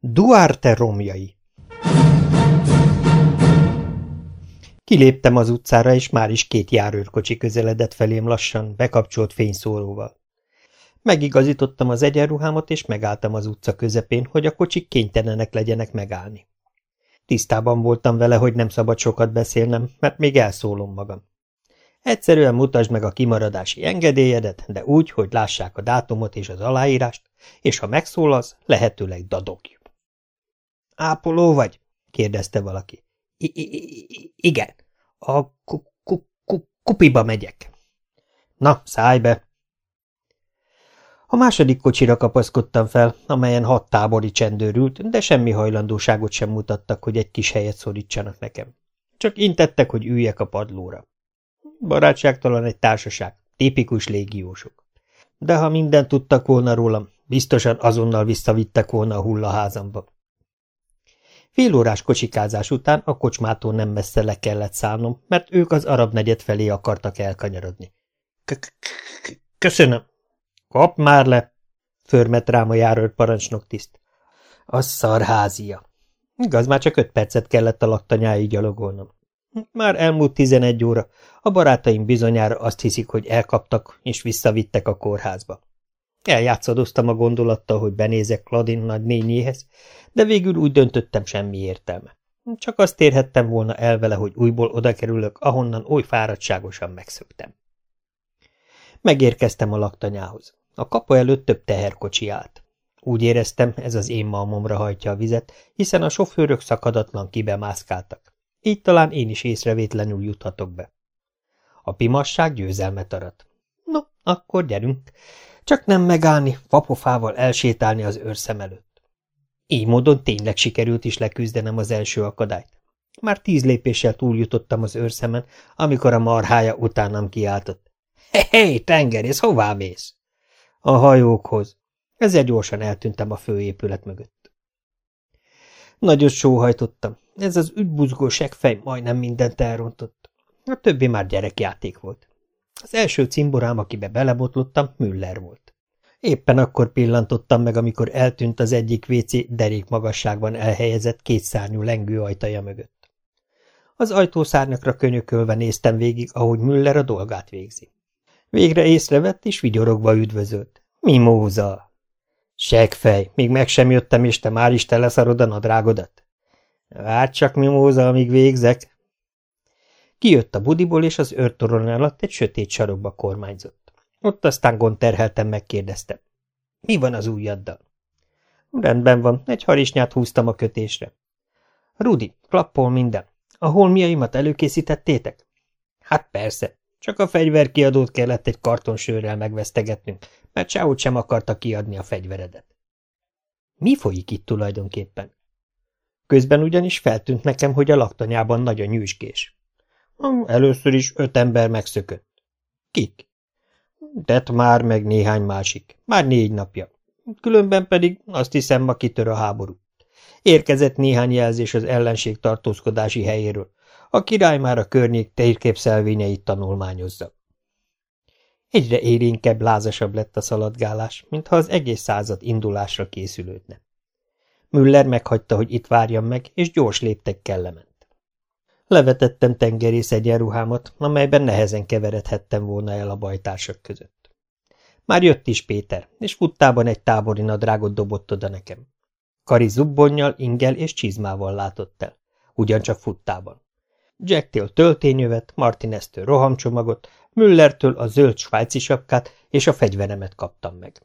Duarte romjai Kiléptem az utcára, és már is két járőrkocsi közeledett felém lassan, bekapcsolt fényszóróval. Megigazítottam az egyenruhámat, és megálltam az utca közepén, hogy a kocsik kénytelenek legyenek megállni. Tisztában voltam vele, hogy nem szabad sokat beszélnem, mert még elszólom magam. Egyszerűen mutasd meg a kimaradási engedélyedet, de úgy, hogy lássák a dátumot és az aláírást, és ha megszólalsz, lehetőleg dadogj. Ápoló vagy? kérdezte valaki. I -i igen, a ku ku ku kupiba megyek. Na, szállj be! A második kocsira kapaszkodtam fel, amelyen hat tábori csendőr ült, de semmi hajlandóságot sem mutattak, hogy egy kis helyet szorítsanak nekem. Csak intettek, hogy üljek a padlóra. Barátságtalan egy társaság, tipikus légiósok. De ha mindent tudtak volna rólam, biztosan azonnal visszavittek volna a hullaházamba. Fél órás kocsikázás után a kocsmától nem messze le kellett szállnom, mert ők az arab negyed felé akartak elkanyarodni. – Köszönöm. – Kap már le! – förmet rám a járőr parancsnok tiszt. – A szarházia! Igaz, már csak öt percet kellett a laktanyáig gyalogolnom. Már elmúlt tizenegy óra, a barátaim bizonyára azt hiszik, hogy elkaptak és visszavittek a kórházba. Eljátszadoztam a gondolattal, hogy benézek Claudin nagynényéhez, de végül úgy döntöttem semmi értelme. Csak azt érhettem volna el vele, hogy újból oda kerülök, ahonnan oly fáradtságosan megszöktem. Megérkeztem a laktanyához. A kapu előtt több teherkocsi állt. Úgy éreztem, ez az én malmomra hajtja a vizet, hiszen a sofőrök szakadatlan kibemászkáltak. Így talán én is észrevétlenül juthatok be. A pimasság győzelmet arat. No, akkor gyerünk. Csak nem megállni, papofával elsétálni az őrszem előtt. Így módon tényleg sikerült is leküzdenem az első akadályt. Már tíz lépéssel túljutottam az őrszemen, amikor a marhája utánam kiáltott. Hé, hey, tengerész, hová mész? A hajókhoz. Ezzel gyorsan eltűntem a főépület mögött. Nagyot sóhajtottam. Ez az üdbuzgó segfej majdnem mindent elrontott. A többi már gyerekjáték volt. Az első cimborám, akibe belebotlottam, Müller volt. Éppen akkor pillantottam meg, amikor eltűnt az egyik WC derék magasságban elhelyezett kétszárnyú lengő ajtaja mögött. Az ajtószárnyakra könyökölve néztem végig, ahogy Müller a dolgát végzi. Végre észrevett, és vigyorogva üdvözölt. Mimóza! Segfej, még meg sem jöttem, és te már is teleszarod a nadrágodat? Várj csak, Mimóza, amíg végzek, Kijött a budiból, és az őrtoron alatt egy sötét sarokba kormányzott. Ott aztán gondterheltem megkérdeztem. Mi van az ujjaddal? Rendben van, egy harisnyát húztam a kötésre. Rudi, klappol minden. A holmiaimat előkészítettétek? Hát persze, csak a fegyverkiadót kellett egy kartonsőrrel megvesztegetnünk, mert sehogy sem akarta kiadni a fegyveredet. Mi folyik itt tulajdonképpen? Közben ugyanis feltűnt nekem, hogy a laktanyában nagy a nyűsgés. Először is öt ember megszökött. Kik? Tett már meg néhány másik. Már négy napja. Különben pedig azt hiszem ma kitör a háború. Érkezett néhány jelzés az ellenség tartózkodási helyéről. A király már a környék térképszelvényeit tanulmányozza. Egyre érénkebb, lázasabb lett a szaladgálás, mintha az egész század indulásra készülődne. Müller meghagyta, hogy itt várjam meg, és gyors léptekkel lement. Levetettem tengerész egyenruhámat, amelyben nehezen keveredhettem volna el a bajtársak között. Már jött is Péter, és futtában egy tábori nadrágot dobott oda nekem. Kari zubbonnyal, ingel és csizmával látott el, ugyancsak futtában. Jacktől töltényövet, Martineztől rohamcsomagot, Müllertől a zöld svájci sapkát és a fegyveremet kaptam meg.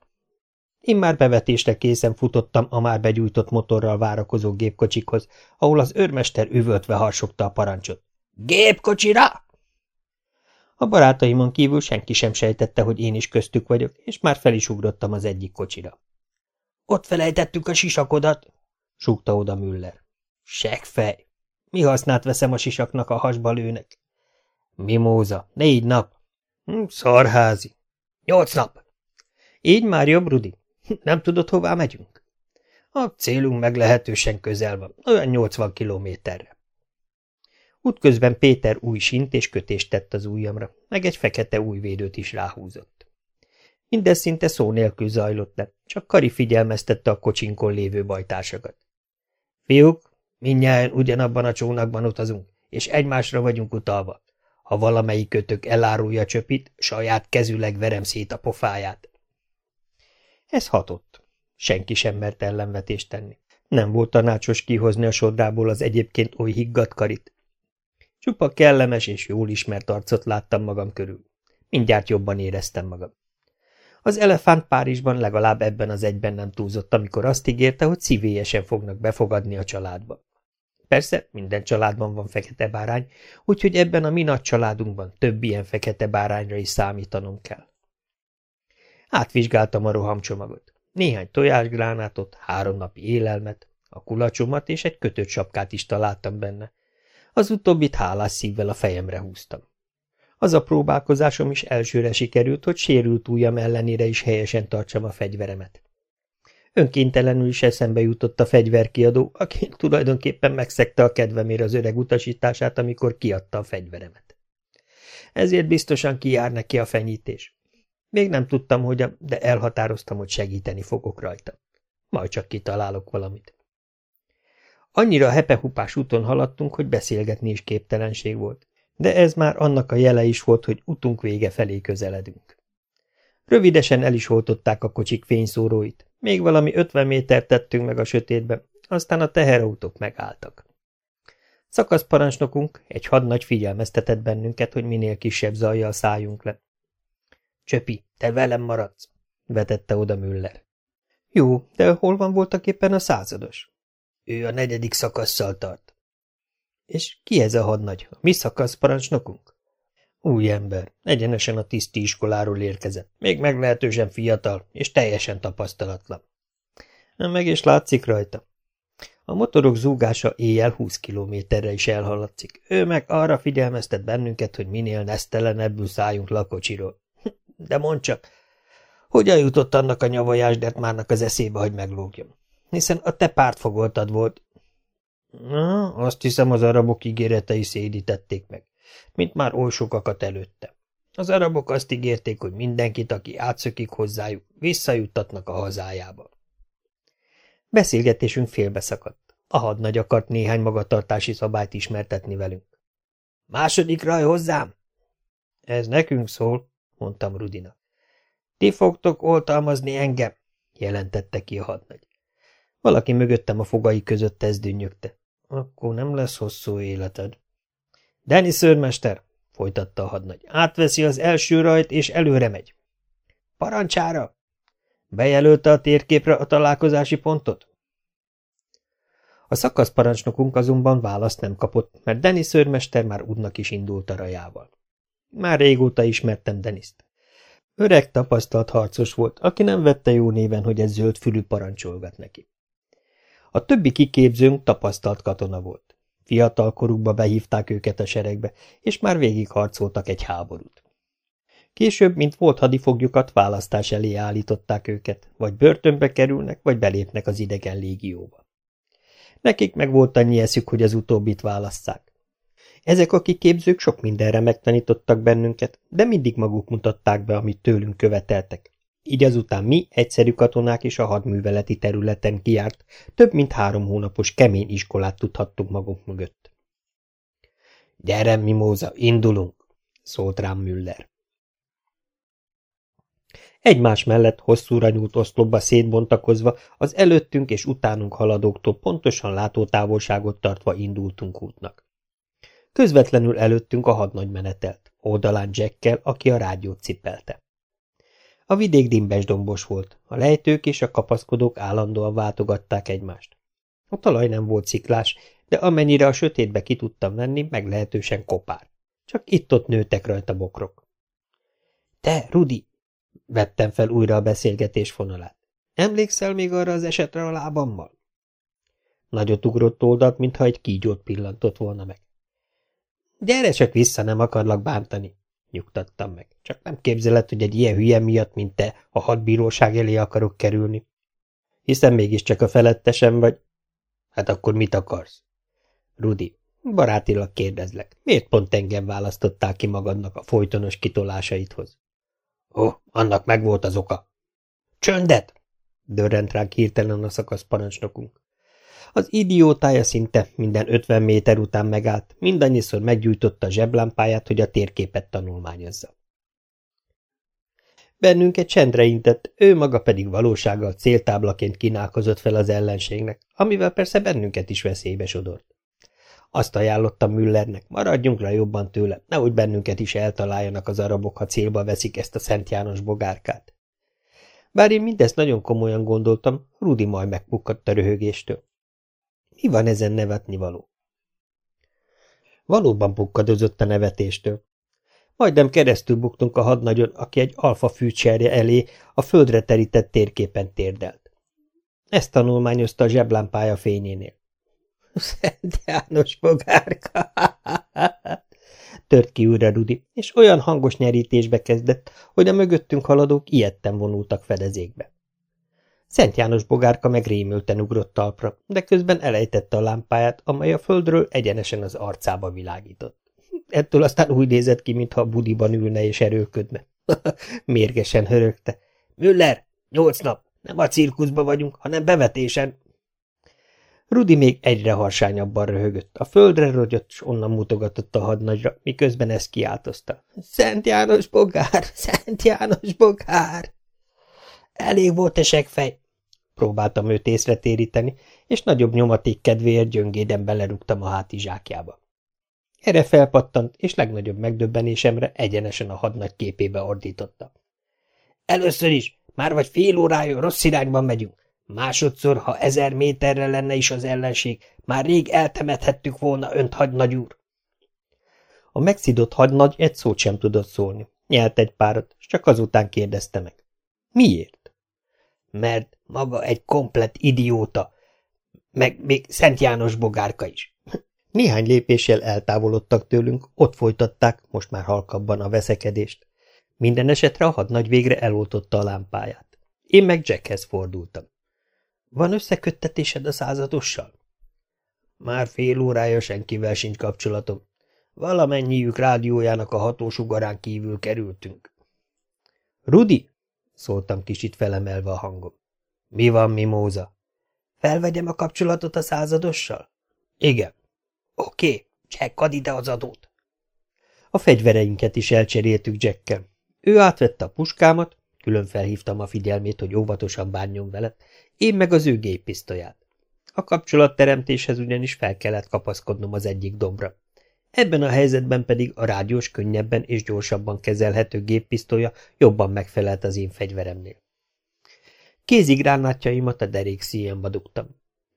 Én már bevetésre készen futottam a már begyújtott motorral várakozó gépkocsikhoz, ahol az őrmester üvöltve harsogta a parancsot. – Gépkocsira! A barátaimon kívül senki sem sejtette, hogy én is köztük vagyok, és már fel is ugrottam az egyik kocsira. – Ott felejtettük a sisakodat! – súgta oda Müller. – Segfej! Mi hasznát veszem a sisaknak a hasba lőnek? – Mimóza, négy nap. Hm, – Szarházi. – Nyolc nap. – Így már jobb, Rudi? Nem tudod, hová megyünk? A célunk meglehetősen közel van, olyan 80 kilométerre. Útközben Péter új sint és kötést tett az ujjamra, meg egy fekete újvédőt is ráhúzott. Mindez szinte szó nélkül zajlott le, csak Kari figyelmeztette a kocsinkon lévő bajtársakat. Fiúk, mindjárt ugyanabban a csónakban utazunk, és egymásra vagyunk utalva. Ha valamelyik kötök elárulja csöpit, saját kezüleg verem szét a pofáját. Ez hatott. Senki sem mert ellenvetést tenni. Nem volt tanácsos kihozni a sodrából az egyébként oly higgadt karit. Csupa kellemes és jól ismert arcot láttam magam körül. Mindjárt jobban éreztem magam. Az elefánt Párizsban legalább ebben az egyben nem túlzott, amikor azt ígérte, hogy szívélyesen fognak befogadni a családba. Persze, minden családban van fekete bárány, úgyhogy ebben a mi nagy családunkban több ilyen fekete bárányra is számítanom kell. Átvizsgáltam a rohamcsomagot. Néhány tojásgránátot, három napi élelmet, a kulacsomat és egy kötött sapkát is találtam benne. Az utóbbit hálás szívvel a fejemre húztam. Az a próbálkozásom is elsőre sikerült, hogy sérült ujjam ellenére is helyesen tartsam a fegyveremet. Önkéntelenül is eszembe jutott a fegyverkiadó, aki tulajdonképpen megszegte a kedvemére az öreg utasítását, amikor kiadta a fegyveremet. Ezért biztosan kijár neki a fenyítés. Még nem tudtam, hogyan, de elhatároztam, hogy segíteni fogok rajta. Majd csak kitalálok valamit. Annyira hepehupás úton haladtunk, hogy beszélgetni is képtelenség volt, de ez már annak a jele is volt, hogy utunk vége felé közeledünk. Rövidesen el is oltották a kocsik fényszóróit, még valami ötven métert tettünk meg a sötétbe, aztán a teherautók megálltak. Szakaszparancsnokunk, egy hadnagy figyelmeztetett bennünket, hogy minél kisebb a szájunk le. Csöpi, te velem maradsz, vetette oda Müller. Jó, de hol van voltak éppen a százados? Ő a negyedik szakasszal tart. És ki ez a hadnagy? A mi szakaszparancsnokunk? Új ember, egyenesen a tiszti iskoláról érkezett, még meglehetősen fiatal, és teljesen tapasztalatlan. Meg is látszik rajta. A motorok zúgása éjjel 20 kilométerre is elhallatszik. Ő meg arra figyelmeztet bennünket, hogy minél nesztelenebbül szálljunk lakocsiról. De mondd csak, hogyan jutott annak a nyavajásdertmárnak az eszébe, hogy meglógjon? Hiszen a te pártfogoltad volt. Na, azt hiszem az arabok ígéretei szédítették meg mint már oly sokakat előtte. Az arabok azt ígérték, hogy mindenkit, aki átszökik hozzájuk, visszajuttatnak a hazájába. Beszélgetésünk félbeszakadt. A hadnagy akart néhány magatartási szabályt ismertetni velünk. Második raj hozzám! Ez nekünk szól, mondtam Rudina. Ti fogtok oltalmazni engem, jelentette ki a hadnagy. Valaki mögöttem a fogai között ez dünnyögte. Akkor nem lesz hosszú életed. Dennis szőrmester, folytatta a hadnagy, átveszi az első rajt, és előre megy. Parancsára! Bejelölte a térképre a találkozási pontot? A szakaszparancsnokunk azonban választ nem kapott, mert Denis szőrmester már útnak is indult a rajával. Már régóta ismertem Deniszt. Öreg, tapasztalt harcos volt, aki nem vette jó néven, hogy ez zöld fülű parancsolgat neki. A többi kiképzőnk tapasztalt katona volt. Fiatal korukba behívták őket a seregbe, és már végigharcoltak egy háborút. Később, mint volt hadifogjukat, választás elé állították őket, vagy börtönbe kerülnek, vagy belépnek az idegen légióba. Nekik meg volt annyi eszük, hogy az utóbbit válasszák. Ezek a kiképzők sok mindenre megtanítottak bennünket, de mindig maguk mutatták be, amit tőlünk követeltek. Így azután mi, egyszerű katonák is a hadműveleti területen kiárt, több mint három hónapos kemény iskolát tudhattunk magunk mögött. – Gyere, Mimóza, indulunk! – szólt rám Müller. Egymás mellett hosszúra nyúlt oszlopba szétbontakozva, az előttünk és utánunk haladóktól pontosan látótávolságot tartva indultunk útnak. Közvetlenül előttünk a hadnagy menetelt, oldalán Jackkel, aki a rádiót cipelte. A vidék dimbes dombos volt, a lejtők és a kapaszkodók állandóan váltogatták egymást. A talaj nem volt sziklás, de amennyire a sötétbe ki tudtam venni, meglehetősen kopár. Csak itt-ott nőtek rajta bokrok. – Te, Rudi! – vettem fel újra a beszélgetés fonalát. – Emlékszel még arra az esetre a lábammal? Nagyot ugrott oldalt, mintha egy kígyót pillantott volna meg. – Gyere csak vissza, nem akarlak bántani! Nyugtattam meg. Csak nem képzeled, hogy egy ilyen hülye miatt, mint te, a hadbíróság elé akarok kerülni. Hiszen mégiscsak a felettesem vagy. Hát akkor mit akarsz? Rudi, Barátilag kérdezlek, miért pont engem választottál ki magadnak a folytonos kitolásaidhoz? Ó, oh, annak megvolt az oka. Csöndet! dörrent ránk hirtelen a szakasz parancsnokunk. Az idiótája szinte minden ötven méter után megállt, mindannyiszor meggyújtotta a zseblámpáját, hogy a térképet tanulmányozza. Bennünket csendre intett, ő maga pedig valósággal céltáblaként kínálkozott fel az ellenségnek, amivel persze bennünket is veszélybe sodort. Azt ajánlottam Müllernek, maradjunk le jobban tőle, nehogy bennünket is eltaláljanak az arabok, ha célba veszik ezt a Szent János bogárkát. Bár én mindezt nagyon komolyan gondoltam, Rudi majd megpukkadt a röhögéstől. Mi van ezen nevetni való? Valóban pukkadozott a nevetéstől. Majdnem keresztül buktunk a hadnagyon, aki egy alfa fűcserje elé a földre terített térképen térdelt. Ezt tanulmányozta a zseblámpája fényénél. Szent János bogárka! Tört ki újra Rudi, és olyan hangos nyerítésbe kezdett, hogy a mögöttünk haladók ilyetten vonultak fedezékbe. Szent János bogárka meg rémülten ugrott talpra, de közben elejtette a lámpáját, amely a földről egyenesen az arcába világított. Ettől aztán úgy nézett ki, mintha a budiban ülne és erőködne. Mérgesen hörögte. Müller, nyolc nap, nem a cirkuszban vagyunk, hanem bevetésen. Rudi még egyre harsányabban röhögött. A földre rogyott, és onnan mutogatott a hadnagyra, miközben ezt kiáltozta. Szent János bogár! Szent János bogár! Elég volt a segfej! Próbáltam őt észre téríteni, és nagyobb nyomaték kedvéért gyöngéden belerúgtam a hátizsákjába. Erre felpattant, és legnagyobb megdöbbenésemre egyenesen a hadnagy képébe ordította. Először is, már vagy fél órája rossz irányban megyünk. Másodszor, ha ezer méterre lenne is az ellenség, már rég eltemethettük volna önt, hadnagy úr. A megszidott hadnagy egy szót sem tudott szólni. Nyelt egy párat, csak azután kérdezte meg. Miért? Mert maga egy komplet idióta, meg még Szent János bogárka is. Néhány lépéssel eltávolodtak tőlünk, ott folytatták, most már halkabban a veszekedést. Minden esetre a hadnagy végre eloltotta a lámpáját. Én meg Jackhez fordultam. Van összeköttetésed a századossal? Már fél órája senkivel sincs kapcsolatom. Valamennyiük rádiójának a hatósugarán kívül kerültünk. Rudi? Szóltam kicsit felemelve a hangom. Mi van, Mimóza? Felvegyem a kapcsolatot a századossal? Igen. Oké, okay, Jack, add ide az adót. A fegyvereinket is elcseréltük Jackkel. Ő átvette a puskámat, külön felhívtam a figyelmét, hogy óvatosan bánjon vele, én meg az ő géppisztolyát. A kapcsolatteremtéshez ugyanis fel kellett kapaszkodnom az egyik dombra. Ebben a helyzetben pedig a rádiós könnyebben és gyorsabban kezelhető géppisztolya jobban megfelelt az én fegyveremnél. Kézigránátjaimat a derék szíjamba dugtam.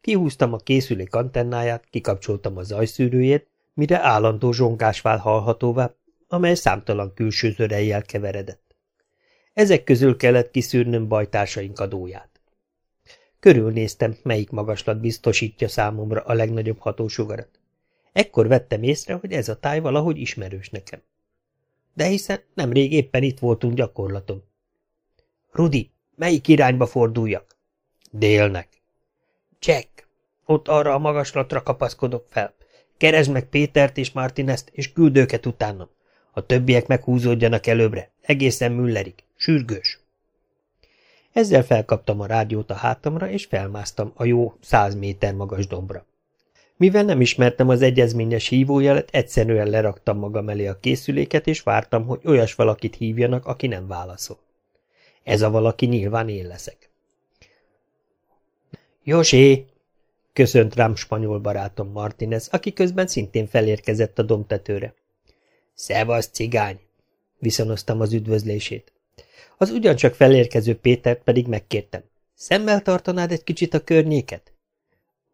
Kihúztam a készülék antennáját, kikapcsoltam a zajszűrőjét, mire állandó zsongás vál hallhatóvá, amely számtalan külső zörejjel keveredett. Ezek közül kellett kiszűrnöm bajtársaink adóját. Körülnéztem, melyik magaslat biztosítja számomra a legnagyobb hatósugarat. Ekkor vettem észre, hogy ez a táj valahogy ismerős nekem. De hiszen nemrég éppen itt voltunk gyakorlatom. Rudi, melyik irányba forduljak? Délnek. Jack, ott arra a magaslatra kapaszkodok fel. Keresd meg Pétert és Martinezt, és küld őket utánam. A többiek meghúzódjanak előbbre, egészen Müllerig. Sürgős. Ezzel felkaptam a rádiót a hátamra, és felmásztam a jó száz méter magas dombra. Mivel nem ismertem az egyezményes hívójelet, egyszerűen leraktam magam elé a készüléket, és vártam, hogy olyas valakit hívjanak, aki nem válaszol. Ez a valaki nyilván én leszek. José! köszönt rám spanyol barátom Martinez, aki közben szintén felérkezett a domtetőre. Szevasz, cigány! viszonoztam az üdvözlését. Az ugyancsak felérkező Pétert pedig megkértem. Szemmel tartanád egy kicsit a környéket?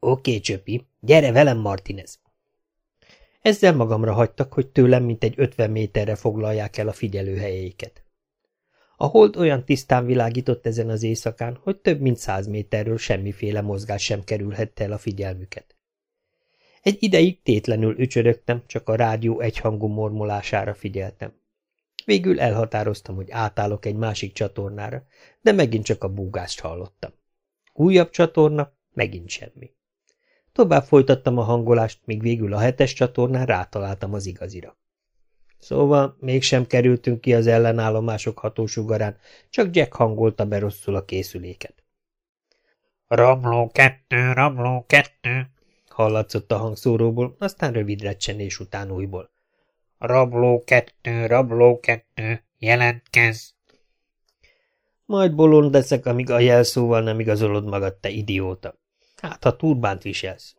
Oké, csöpi, gyere velem, Martinez. Ezzel magamra hagytak, hogy tőlem mint egy ötven méterre foglalják el a figyelőhelyeiket. A hold olyan tisztán világított ezen az éjszakán, hogy több mint száz méterről semmiféle mozgás sem kerülhette el a figyelmüket. Egy ideig tétlenül ücsörögtem, csak a rádió egyhangú mormolására figyeltem. Végül elhatároztam, hogy átállok egy másik csatornára, de megint csak a búgást hallottam. Újabb csatorna, megint semmi. Tovább folytattam a hangolást, míg végül a hetes csatornán rátaláltam az igazira. Szóval mégsem kerültünk ki az ellenállomások hatósugarán, csak Jack hangolta be rosszul a készüléket. Ramló kettő, ramló kettő, hallatszott a hangszóróból, aztán rövid recsenés után újból. Rabló kettő, rabló kettő, jelentkezz! Majd bolond leszek, amíg a jelszóval nem igazolod magad, te idióta. Hát, ha turbánt viselsz.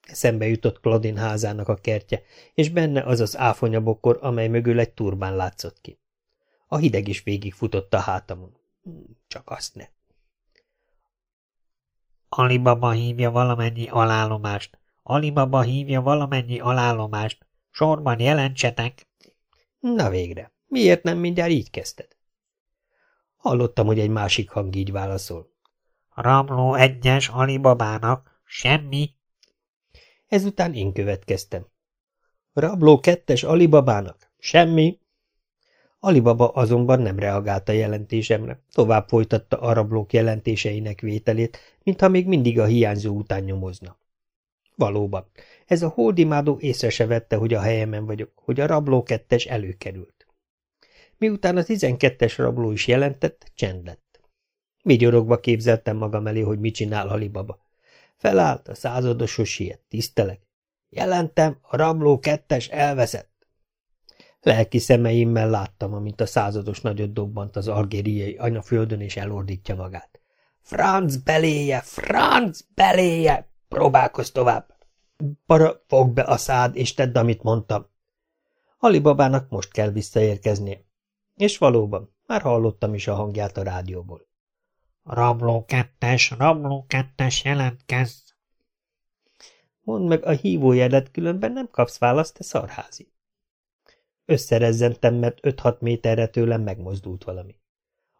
Eszembe jutott Claudin házának a kertje, és benne az az áfonyabokor, amely mögül egy turbán látszott ki. A hideg is végigfutott a hátamon. Csak azt ne. Alibaba hívja valamennyi alállomást. Alibaba hívja valamennyi alállomást. Sorban jelentsetek. Na végre, miért nem mindjárt így kezdted? Hallottam, hogy egy másik hang így válaszol. Ramló egyes Alibabának. Semmi. Ezután én következtem. Rabló kettes Alibabának. Semmi. Alibaba azonban nem reagált a jelentésemre, tovább folytatta a rablók jelentéseinek vételét, mintha még mindig a hiányzó után nyomozna. Valóban, ez a hódimádó észre se vette, hogy a helyemen vagyok, hogy a rabló kettes előkerült. Miután a tizenkettes rabló is jelentett, csend lett. Vigyorogva képzeltem magam elé, hogy mit csinál Alibaba. Felállt, a századoshoz siet, tisztelek. Jelentem, a rabló kettes elveszett. Lelki szemeimmel láttam, amint a százados nagyot dobbant az algériai anyaföldön, és elordítja magát. Franz beléje, Franz beléje! Próbálkozz tovább! Para, fogd be a szád, és tedd, amit mondtam. Alibabának most kell visszaérkeznie. És valóban, már hallottam is a hangját a rádióból. Rabló kettes, rabló kettes, jelentkezz! Mondd meg a hívójelet, különben nem kapsz választ, te szarházi. Összerezzentem, mert 5-6 méterre tőlem megmozdult valami.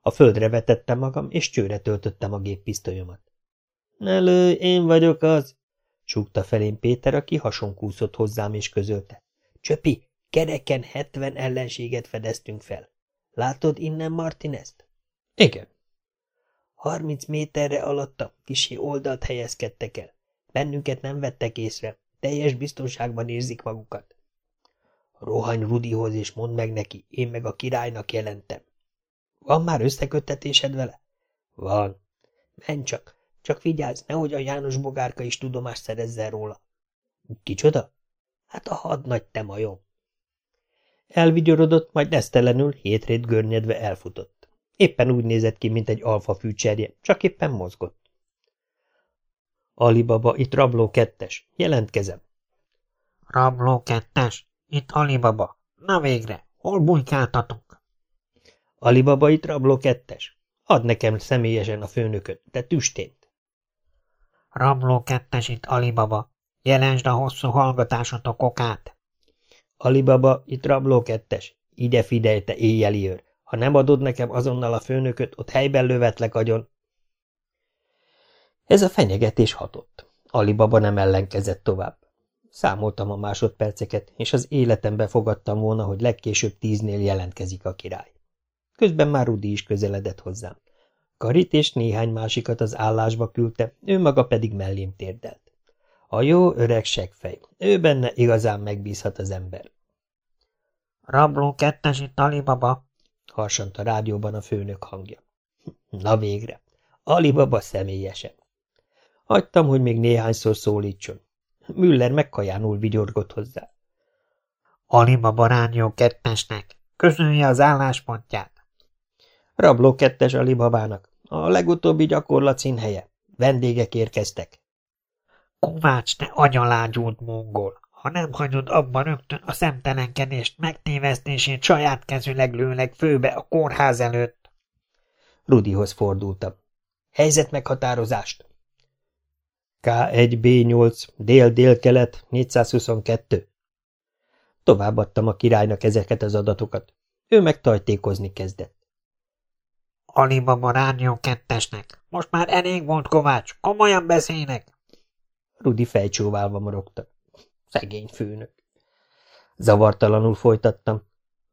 A földre vetettem magam, és csőre töltöttem a géppisztolyomat. Ne lőj, én vagyok az! súgta felém Péter, aki hasonkúszott hozzám és közölte. Csöpi, kereken 70 ellenséget fedeztünk fel. Látod innen Martinezt? Igen. 30 méterre alatta kisi oldalt helyezkedtek el. Bennünket nem vettek észre, teljes biztonságban érzik magukat. Rohany Rudihoz, és mondd meg neki, én meg a királynak jelentem. Van már összeköttetésed vele? Van. Menj csak, csak vigyázz, nehogy a János Bogárka is tudomást szerezzen róla. Kicsoda? Hát a hadnagy te majom. Elvigyorodott, majd nesztelenül hétrét görnyedve elfutott. Éppen úgy nézett ki, mint egy alfa fűcserje, csak éppen mozgott. Alibaba, itt rabló kettes. Jelentkezem. Rabló kettes? Itt Alibaba. Na végre, hol bujkáltatok? Alibaba itt rabló kettes. Add nekem személyesen a főnököt, de tüstént. Rabló kettes itt Alibaba. Jelensd a hosszú hallgatásotok okát. Alibaba itt rabló kettes. Ide figyelj, te éjjeli őr. Ha nem adod nekem azonnal a főnököt, ott helyben lövetlek agyon. Ez a fenyegetés hatott. Alibaba nem ellenkezett tovább. Számoltam a másodperceket, és az életembe fogadtam volna, hogy legkésőbb tíznél jelentkezik a király. Közben már Rudi is közeledett hozzám. Karit és néhány másikat az állásba küldte, ő maga pedig mellém térdelt. A jó öreg segfej, ő benne igazán megbízhat az ember. Rabló kettes itt Alibaba, harsant a rádióban a főnök hangja. Na végre, Alibaba személyesen. Hagytam, hogy még néhányszor szólítson. Müller megkajánul vigyorgott hozzá. Alima barányó kettesnek, közölje az álláspontját. Rabló kettes Alibabának, a legutóbbi gyakorlat színhelye. Vendégek érkeztek. Kovács, te agyalágyult mongol! Ha nem hagyod abban rögtön a szemtelenkedést, megtévesztését saját kezűleg lőnek főbe a kórház előtt. Rudihoz fordultam. Helyzet meghatározást. K1B8, dél-dél-kelet, 422. Továbbadtam a királynak ezeket az adatokat. Ő meg tajtékozni kezdett. Alibaba rádió kettesnek. Most már elég volt, Kovács. Komolyan beszélnek. Rudi fejcsóválva morogta. Szegény főnök. Zavartalanul folytattam.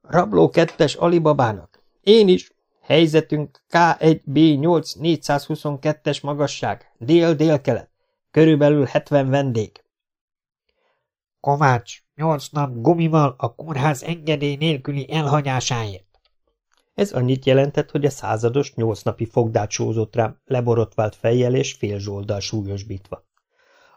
Rabló kettes Alibabának. Én is. Helyzetünk K1B8 422-es magasság. Dél-dél-kelet. Körülbelül hetven vendég. Kovács, nyolc nap gumival a kórház engedély nélküli elhagyásáért. Ez annyit jelentett, hogy a százados nyolc napi fogdát sózott rám, leborotvált fejjel és fél zsoldal súlyosbítva.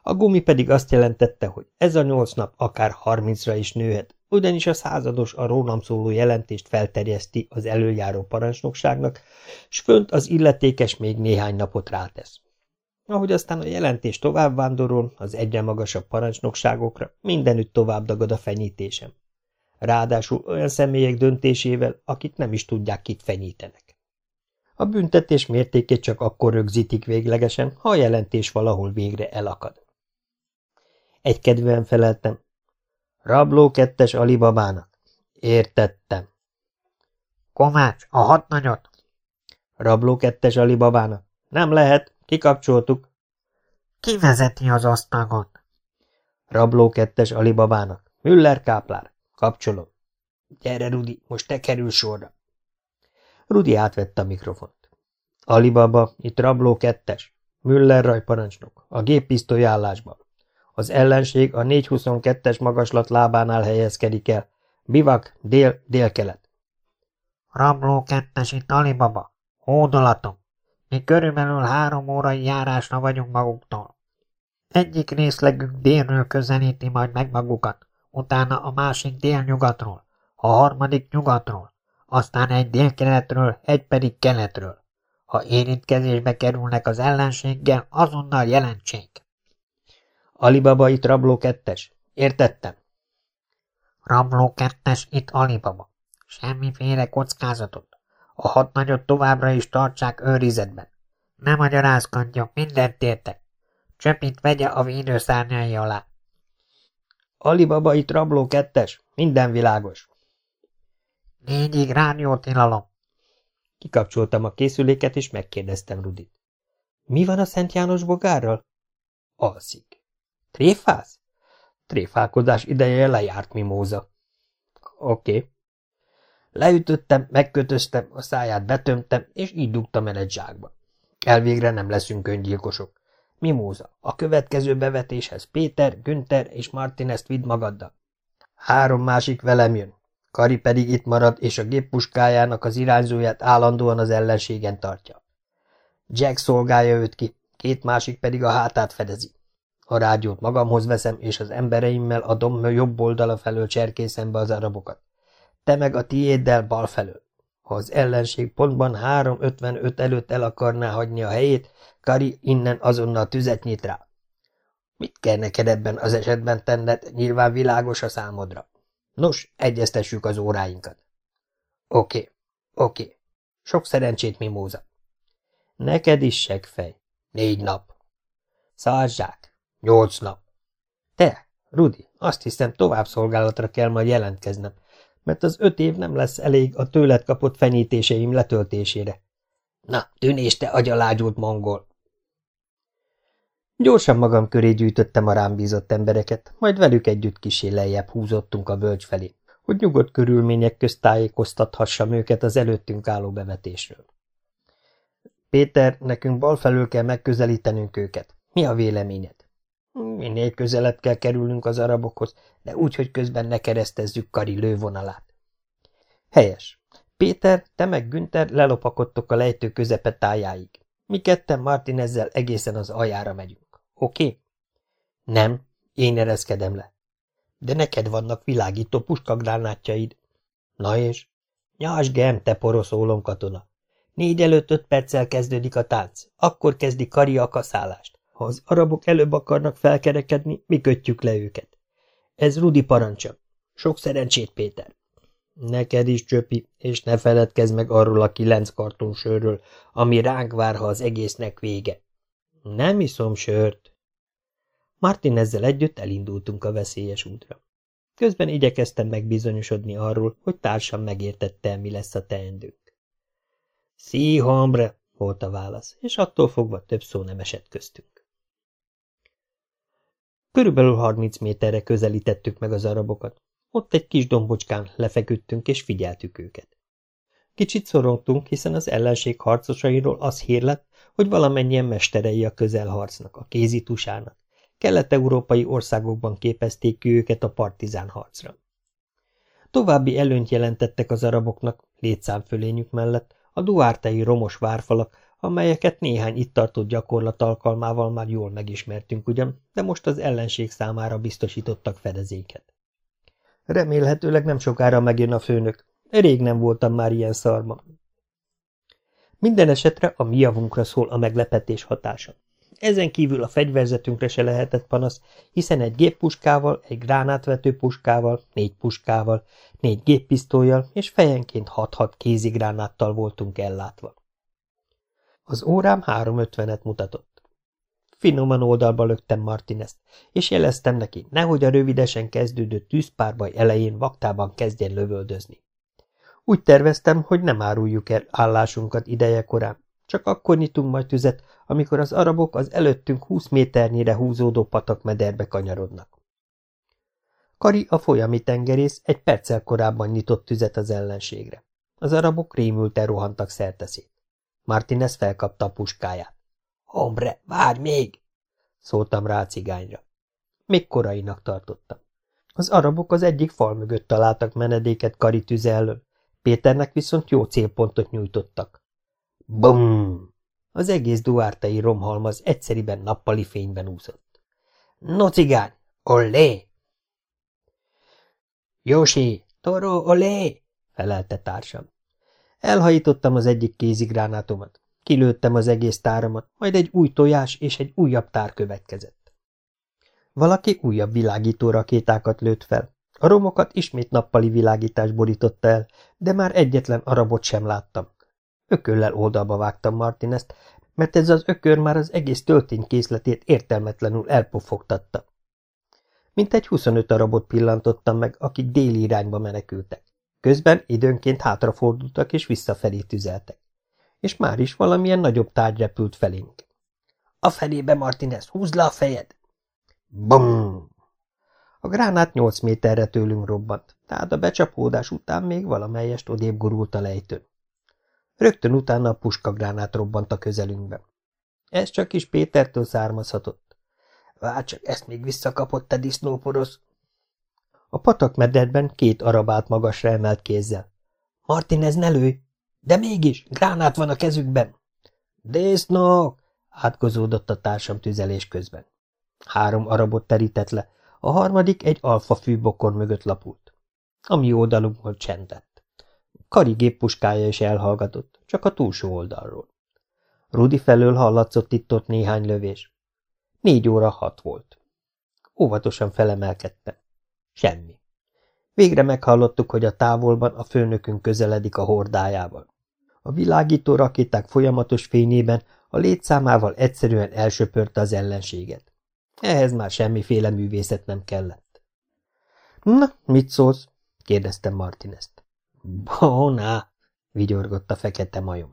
A gumi pedig azt jelentette, hogy ez a nyolc nap akár harmincra is nőhet, ugyanis a százados a rólam szóló jelentést felterjeszti az előjáró parancsnokságnak, s fönt az illetékes még néhány napot rátesz. Ahogy aztán a jelentés tovább vándorol az egyre magasabb parancsnokságokra, mindenütt tovább dagad a fenyítésem. Ráadásul olyan személyek döntésével, akik nem is tudják, kit fenyítenek. A büntetés mértékét csak akkor rögzítik véglegesen, ha a jelentés valahol végre elakad. Egykedvűen feleltem. Rabló kettes Alibabának. Értettem. Komács, a hat nagyot. Rabló kettes Alibabának. Nem lehet, kikapcsoltuk. Ki vezeti az asztagot? Rabló kettes Alibabának. Müller káplár. Kapcsolom. Gyere, Rudi, most te kerül sorra. Rudi átvette a mikrofont. Alibaba, itt Rabló kettes. Müller rajparancsnok. A géppisztoly állásban. Az ellenség a 422-es magaslat lábánál helyezkedik el. Bivak, dél, délkelet. Rabló kettes itt Alibaba. Hódolatom. Mi körülbelül három órai járásra vagyunk maguktól. Egyik részlegünk délről közelíti majd meg magukat, utána a másik délnyugatról, a harmadik nyugatról, aztán egy délkeletről, egy pedig keletről. Ha érintkezésbe kerülnek az ellenséggel, azonnal jelentsék. Alibaba itt rabló kettes. Értettem. Rabló kettes itt Alibaba. Semmiféle kockázatot. A hat nagyot továbbra is tartsák őrizetben. Nem magyarázkodjon, mindent értek. Csöpint vegye a védőszárnyai alá. Alibaba itt rabló kettes. Minden világos. Négyig rádiótilalom. Kikapcsoltam a készüléket, és megkérdeztem Rudit. Mi van a Szent János bogárral? Alszik. Tréfász? Tréfálkozás ideje lejárt, mimóza. Oké. Okay. Leütöttem, megkötöztem, a száját betömtem, és így dugtam el egy zsákba. Elvégre nem leszünk öngyilkosok. Mimóza, a következő bevetéshez Péter, Günther és Martinezt vidd magaddal. Három másik velem jön. Kari pedig itt marad, és a géppuskájának az irányzóját állandóan az ellenségen tartja. Jack szolgálja őt ki, két másik pedig a hátát fedezi. A rádiót magamhoz veszem, és az embereimmel a domb jobb oldala felől cserkészem be az arabokat. Te meg a tiéddel bal felől. Ha az ellenség pontban 3.55 előtt el akarná hagyni a helyét, Kari innen azonnal tüzet nyit rá. Mit kell neked ebben az esetben tenned, nyilván világos a számodra. Nos, egyeztessük az óráinkat. Oké, oké. Sok szerencsét, Mimóza. Neked is segfej. Négy nap. Százzsák. Nyolc nap. Te, Rudi, azt hiszem tovább szolgálatra kell majd jelentkeznem, mert az öt év nem lesz elég a tőled kapott fenyítéseim letöltésére. Na, tűnés, te agyalágyult mongol! Gyorsan magam köré gyűjtöttem a rám bízott embereket, majd velük együtt kisé lejjebb húzottunk a völgy felé, hogy nyugodt körülmények közt tájékoztathassam őket az előttünk álló bevetésről. Péter, nekünk bal felől kell megközelítenünk őket. Mi a véleményed? Minél közelebb kell kerülnünk az arabokhoz, de úgy, hogy közben ne keresztezzük Kari lővonalát. Helyes. Péter, te meg Günther lelopakodtok a lejtő közepe tájáig. Mi ketten Martinezzel egészen az aljára megyünk. Oké? Nem, én ereszkedem le. De neked vannak világító puskagránátjaid. Na és? Nyás gem, te poroszólom katona. Négy előtt öt perccel kezdődik a tánc. Akkor kezdi Kari a kaszálást. Ha az arabok előbb akarnak felkerekedni, mi kötjük le őket. Ez Rudi parancsa. Sok szerencsét, Péter. Neked is, Csöpi, és ne feledkezz meg arról a kilenc karton sörről, ami ránk vár, ha az egésznek vége. Nem iszom sört. Martin ezzel együtt elindultunk a veszélyes útra. Közben igyekeztem megbizonyosodni arról, hogy társam megértette, mi lesz a teendőnk. Hombre, volt a válasz, és attól fogva több szó nem esett köztünk. Körülbelül harminc méterre közelítettük meg az arabokat. Ott egy kis dombocskán lefeküdtünk és figyeltük őket. Kicsit szorongtunk, hiszen az ellenség harcosairól az hír lett, hogy valamennyien mesterei a közelharcnak, a kézitusának. Kelet-európai országokban képezték ki őket a partizán harcra. További előnyt jelentettek az araboknak, létszámfölényük mellett, a duártei romos várfalak, amelyeket néhány itt tartott gyakorlat alkalmával már jól megismertünk ugyan, de most az ellenség számára biztosítottak fedezéket. Remélhetőleg nem sokára megjön a főnök. Rég nem voltam már ilyen szarma. Minden esetre a mi javunkra szól a meglepetés hatása. Ezen kívül a fegyverzetünkre se lehetett panasz, hiszen egy géppuskával, egy gránátvető puskával, négy puskával, négy géppisztolyjal és fejenként hat-hat kézigránáttal voltunk ellátva. Az órám három ötvenet mutatott. Finoman oldalba löktem Martinezt, és jeleztem neki, nehogy a rövidesen kezdődő tűzpárbaj elején vaktában kezdjen lövöldözni. Úgy terveztem, hogy nem áruljuk el állásunkat ideje korán, csak akkor nyitunk majd tüzet, amikor az arabok az előttünk húsz méternyire húzódó patakmederbe kanyarodnak. Kari, a folyami tengerész egy perccel korábban nyitott tüzet az ellenségre. Az arabok rémülten rohantak szerteszét. Martinez felkapta a puskáját. – Hombre, várj még! – szóltam rá a cigányra. Még korainak tartottam. Az arabok az egyik fal mögött találtak menedéket Kari tüze elől, Péternek viszont jó célpontot nyújtottak. Bum! Az egész duártai romhalmaz egyszeriben nappali fényben úszott. No cigány, ollé! Jósi, toró, olé! felelte társam. Elhajítottam az egyik kézigránátomat. Kilőttem az egész táramat, majd egy új tojás és egy újabb tár következett. Valaki újabb világító rakétákat lőtt fel. A romokat ismét nappali világítás borította el, de már egyetlen arabot sem láttam. Ököllel oldalba vágtam Martinezt, mert ez az ökör már az egész tölténykészletét értelmetlenül elpofogtatta. Mintegy 25 arabot pillantottam meg, akik déli irányba menekültek. Közben időnként hátrafordultak és visszafelé tüzeltek. És már is valamilyen nagyobb tárgy repült felénk. A felébe, Martinez, húzd le a fejed! Bum! A gránát nyolc méterre tőlünk robbant, tehát a becsapódás után még valamelyest odébb gurult a lejtőn. Rögtön utána a puskagránát robbant a közelünkbe. Ez csak is Pétertől származhatott. Vár csak, ezt még visszakapott, te disznóporosz! A patak mederben két arab állt magasra emelt kézzel. Martin, ez ne lőj! De mégis, gránát van a kezükben! Disznók! átkozódott a társam tüzelés közben. Három arabot terített le, a harmadik egy alfa fűbokor mögött lapult. A mi oldalunkból csend lett. Kari géppuskája is elhallgatott, csak a túlsó oldalról. Rudi felől hallatszott itt-ott néhány lövés. Négy óra hat volt. Óvatosan felemelkedtem. Semmi. Végre meghallottuk, hogy a távolban a főnökünk közeledik a hordájával. A világító rakéták folyamatos fényében a létszámával egyszerűen elsöpörte az ellenséget. Ehhez már semmiféle művészet nem kellett. – Na, mit szólsz? – kérdeztem Martinezt. – Boná! – vigyorgott a fekete majom.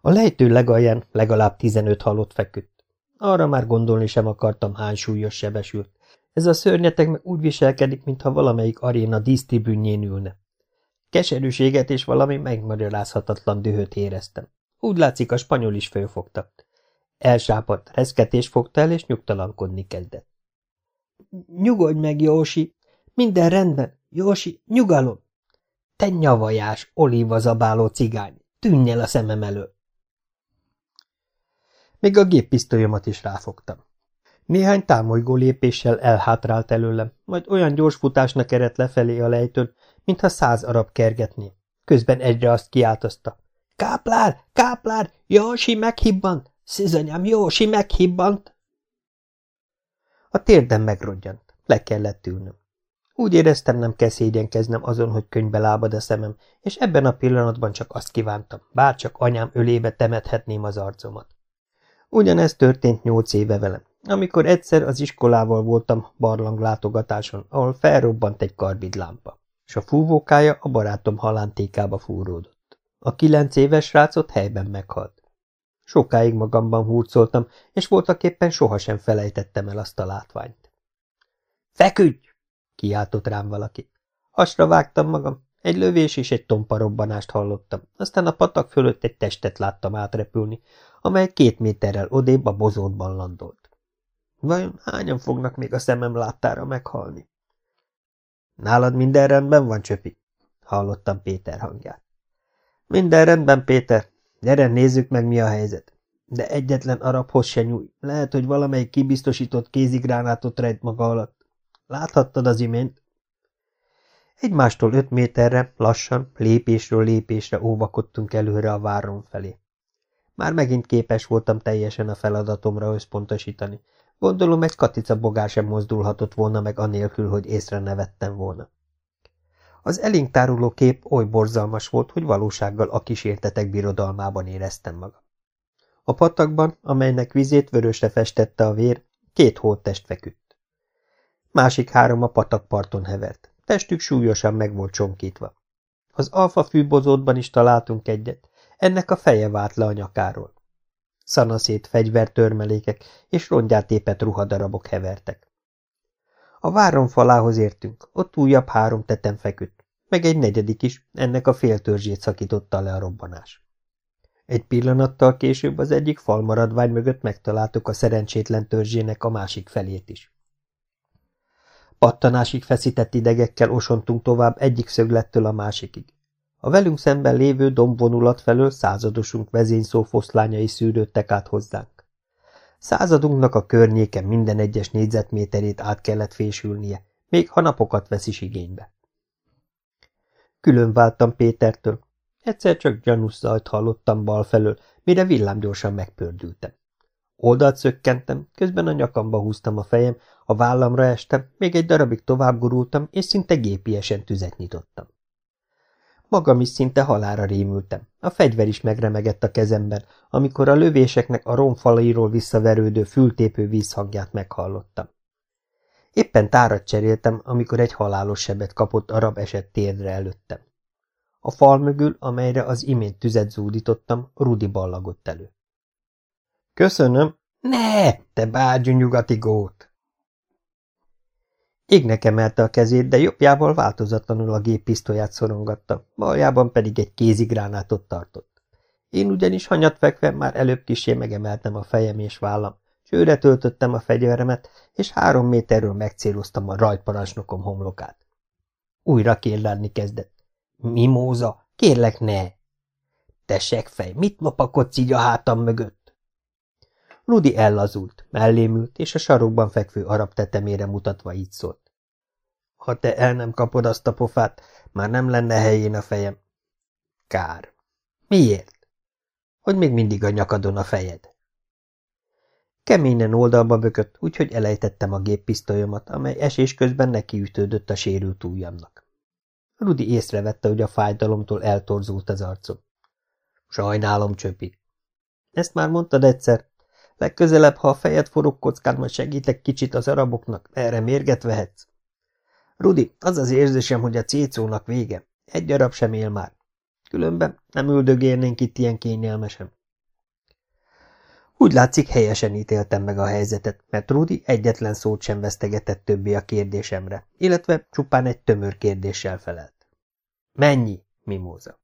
A lejtő legalján legalább tizenöt halott feküdt. Arra már gondolni sem akartam, hány súlyos sebesült. Ez a szörnyetek meg úgy viselkedik, mintha valamelyik aréna dísztribünjén ülne. Keserűséget és valami megmagyarázhatatlan dühöt éreztem. Úgy látszik, a spanyol is fölfogta. Elsápadt, reszketés fogta el, és nyugtalankodni kezdett. Nyugodj meg, Jósi! Minden rendben! Jósi, nyugalom! Te nyavajás, olívazabáló cigány! Tűnj el a szemem elől! Még a géppisztolyomat is ráfogtam. Néhány támolygó lépéssel elhátrált előlem, majd olyan gyors futásnak eredt lefelé a lejtőn, mintha száz arab kergetné. Közben egyre azt kiáltozta. Káplár! Káplár! Jósi meghibbant! Szizanyám, Jósi meghibbant! A térdem megrodjant. Le kellett ülnöm. Úgy éreztem, nem kell szégyenkeznem azon, hogy könyvbe lábad a szemem, és ebben a pillanatban csak azt kívántam, bárcsak anyám ölébe temethetném az arcomat. Ugyanezt történt nyolc éve velem, amikor egyszer az iskolával voltam barlanglátogatáson, ahol felrobbant egy karbidlámpa, és a fúvókája a barátom halántékába fúródott. A kilenc éves srácot helyben meghalt. Sokáig magamban hurcoltam, és voltaképpen sohasem felejtettem el azt a látványt. – Feküdj! – kiáltott rám valaki. Asra vágtam magam, Egy lövés és egy tomparobbanást hallottam, aztán a patak fölött egy testet láttam átrepülni, amely két méterrel odébb a bozótban landolt. Vajon hányan fognak még a szemem láttára meghalni? Nálad minden rendben van, Csöpi? Hallottam Péter hangját. Minden rendben, Péter. Gyere, nézzük meg, mi a helyzet. De egyetlen arabhoz se nyúj. Lehet, hogy valamelyik kibiztosított kézigránátot rejt maga alatt. Láthattad az imént? Egymástól öt méterre, lassan, lépésről lépésre óvakodtunk előre a váron felé. Már megint képes voltam teljesen a feladatomra összpontosítani. Gondolom, egy katica bogár sem mozdulhatott volna meg anélkül, hogy észre ne vettem volna. Az elénk kép oly borzalmas volt, hogy valósággal a kísértetek birodalmában éreztem magam. A patakban, amelynek vizét vörösre festette a vér, két holttest feküdt. Másik három a patakparton hevert, testük súlyosan meg volt csonkítva. Az alfa fűbozótban is találtunk egyet, ennek a feje vált le a nyakáról. Szanaszét fegyvertörmelékek és rongyát épett ruhadarabok hevertek. A váron falához értünk, ott újabb három tetem feküdt, meg egy negyedik is, ennek a féltörzsét szakította le a robbanás. Egy pillanattal később az egyik falmaradvány mögött megtaláltuk a szerencsétlen törzsének a másik felét is. Pattanásig feszített idegekkel osontunk tovább egyik szöglettől a másikig. A velünk szemben lévő dombvonulat felől századosunk vezényszó foszlányai szűrődtek át hozzánk. Századunknak a környéken minden egyes négyzetméterét át kellett fésülnie, még ha napokat vesz is igénybe. Külön váltam Pétertől. Egyszer csak gyanús hallottam bal felől, mire villámgyorsan megpördültem. Oldalt szökkentem, közben a nyakamba húztam a fejem, a vállamra estem, még egy darabig tovább gurultam, és szinte gépiesen tüzet nyitottam. Magam is szinte halára rémültem. A fegyver is megremegett a kezemben, amikor a lövéseknek a romfalairól visszaverődő fültépő vízhangját meghallottam. Éppen tárat cseréltem, amikor egy halálos sebet kapott arab esett térdre előttem. A fal mögül, amelyre az imént tüzet zúdítottam, Rudi ballagott elő. – Köszönöm! – Ne, te bágyú nyugati gót! Égnek emelte a kezét, de jobbjával változatlanul a géppisztolyát szorongatta, baljában pedig egy kézigránátot tartott. Én ugyanis hanyat fekve már előbb kisé megemeltem a fejem és vállam, sőre töltöttem a fegyveremet, és három méterről megcéloztam a rajtparancsnokom homlokát. Újra kérlelni kezdett. Mimóza, kérlek ne! Te fej, mit lopakodsz így a hátam mögött? Rudi ellazult, mellémült, és a sarokban fekvő arab tetemére mutatva így szólt. Ha te el nem kapod azt a pofát, már nem lenne helyén a fejem. Kár. Miért? Hogy még mindig a nyakadon a fejed. Keményen oldalba bökött, úgyhogy elejtettem a géppisztolyomat, amely esés közben nekiütődött a sérült ujjamnak. Rudi észrevette, hogy a fájdalomtól eltorzult az arcom. Sajnálom, csöpi. Ezt már mondtad egyszer. Legközelebb, ha a fejed forog kockán, majd segítek kicsit az araboknak, erre mérget vehetsz. Rudi, az az érzésem, hogy a cécónak vége. Egy darab sem él már. Különben nem üldögérnénk itt ilyen kényelmesen. Úgy látszik, helyesen ítéltem meg a helyzetet, mert Rudi egyetlen szót sem vesztegetett többé a kérdésemre, illetve csupán egy tömör kérdéssel felelt. Mennyi, Mimóza?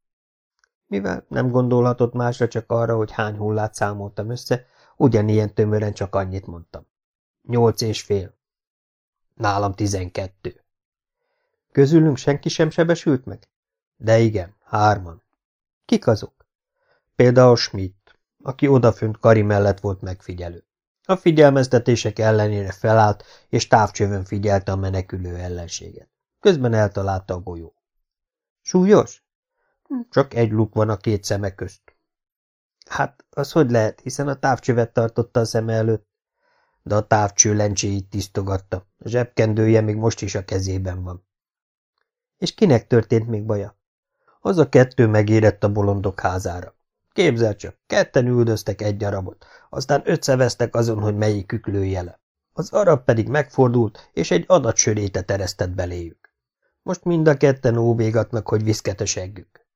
Mivel nem gondolhatott másra, csak arra, hogy hány hullát számoltam össze, ugyanilyen tömören csak annyit mondtam. Nyolc és fél. Nálam tizenkettő. Közülünk senki sem sebesült meg? De igen, hárman. Kik azok? Például Schmidt, aki odafönt Kari mellett volt megfigyelő. A figyelmeztetések ellenére felállt, és távcsövön figyelte a menekülő ellenséget. Közben eltalálta a golyó. Súlyos? Csak egy luk van a két szeme közt. Hát, az hogy lehet, hiszen a távcsövet tartotta a szeme előtt. De a távcső lencséit tisztogatta, a zsebkendője még most is a kezében van. És kinek történt még baja? Az a kettő megérett a bolondok házára. Képzel csak, ketten üldöztek egy arabot, aztán ötszeveztek azon, hogy melyikük lője. Az arab pedig megfordult, és egy adatsörétet eresztett beléjük. Most mind a ketten óvégatnak, hogy viszket a seggük.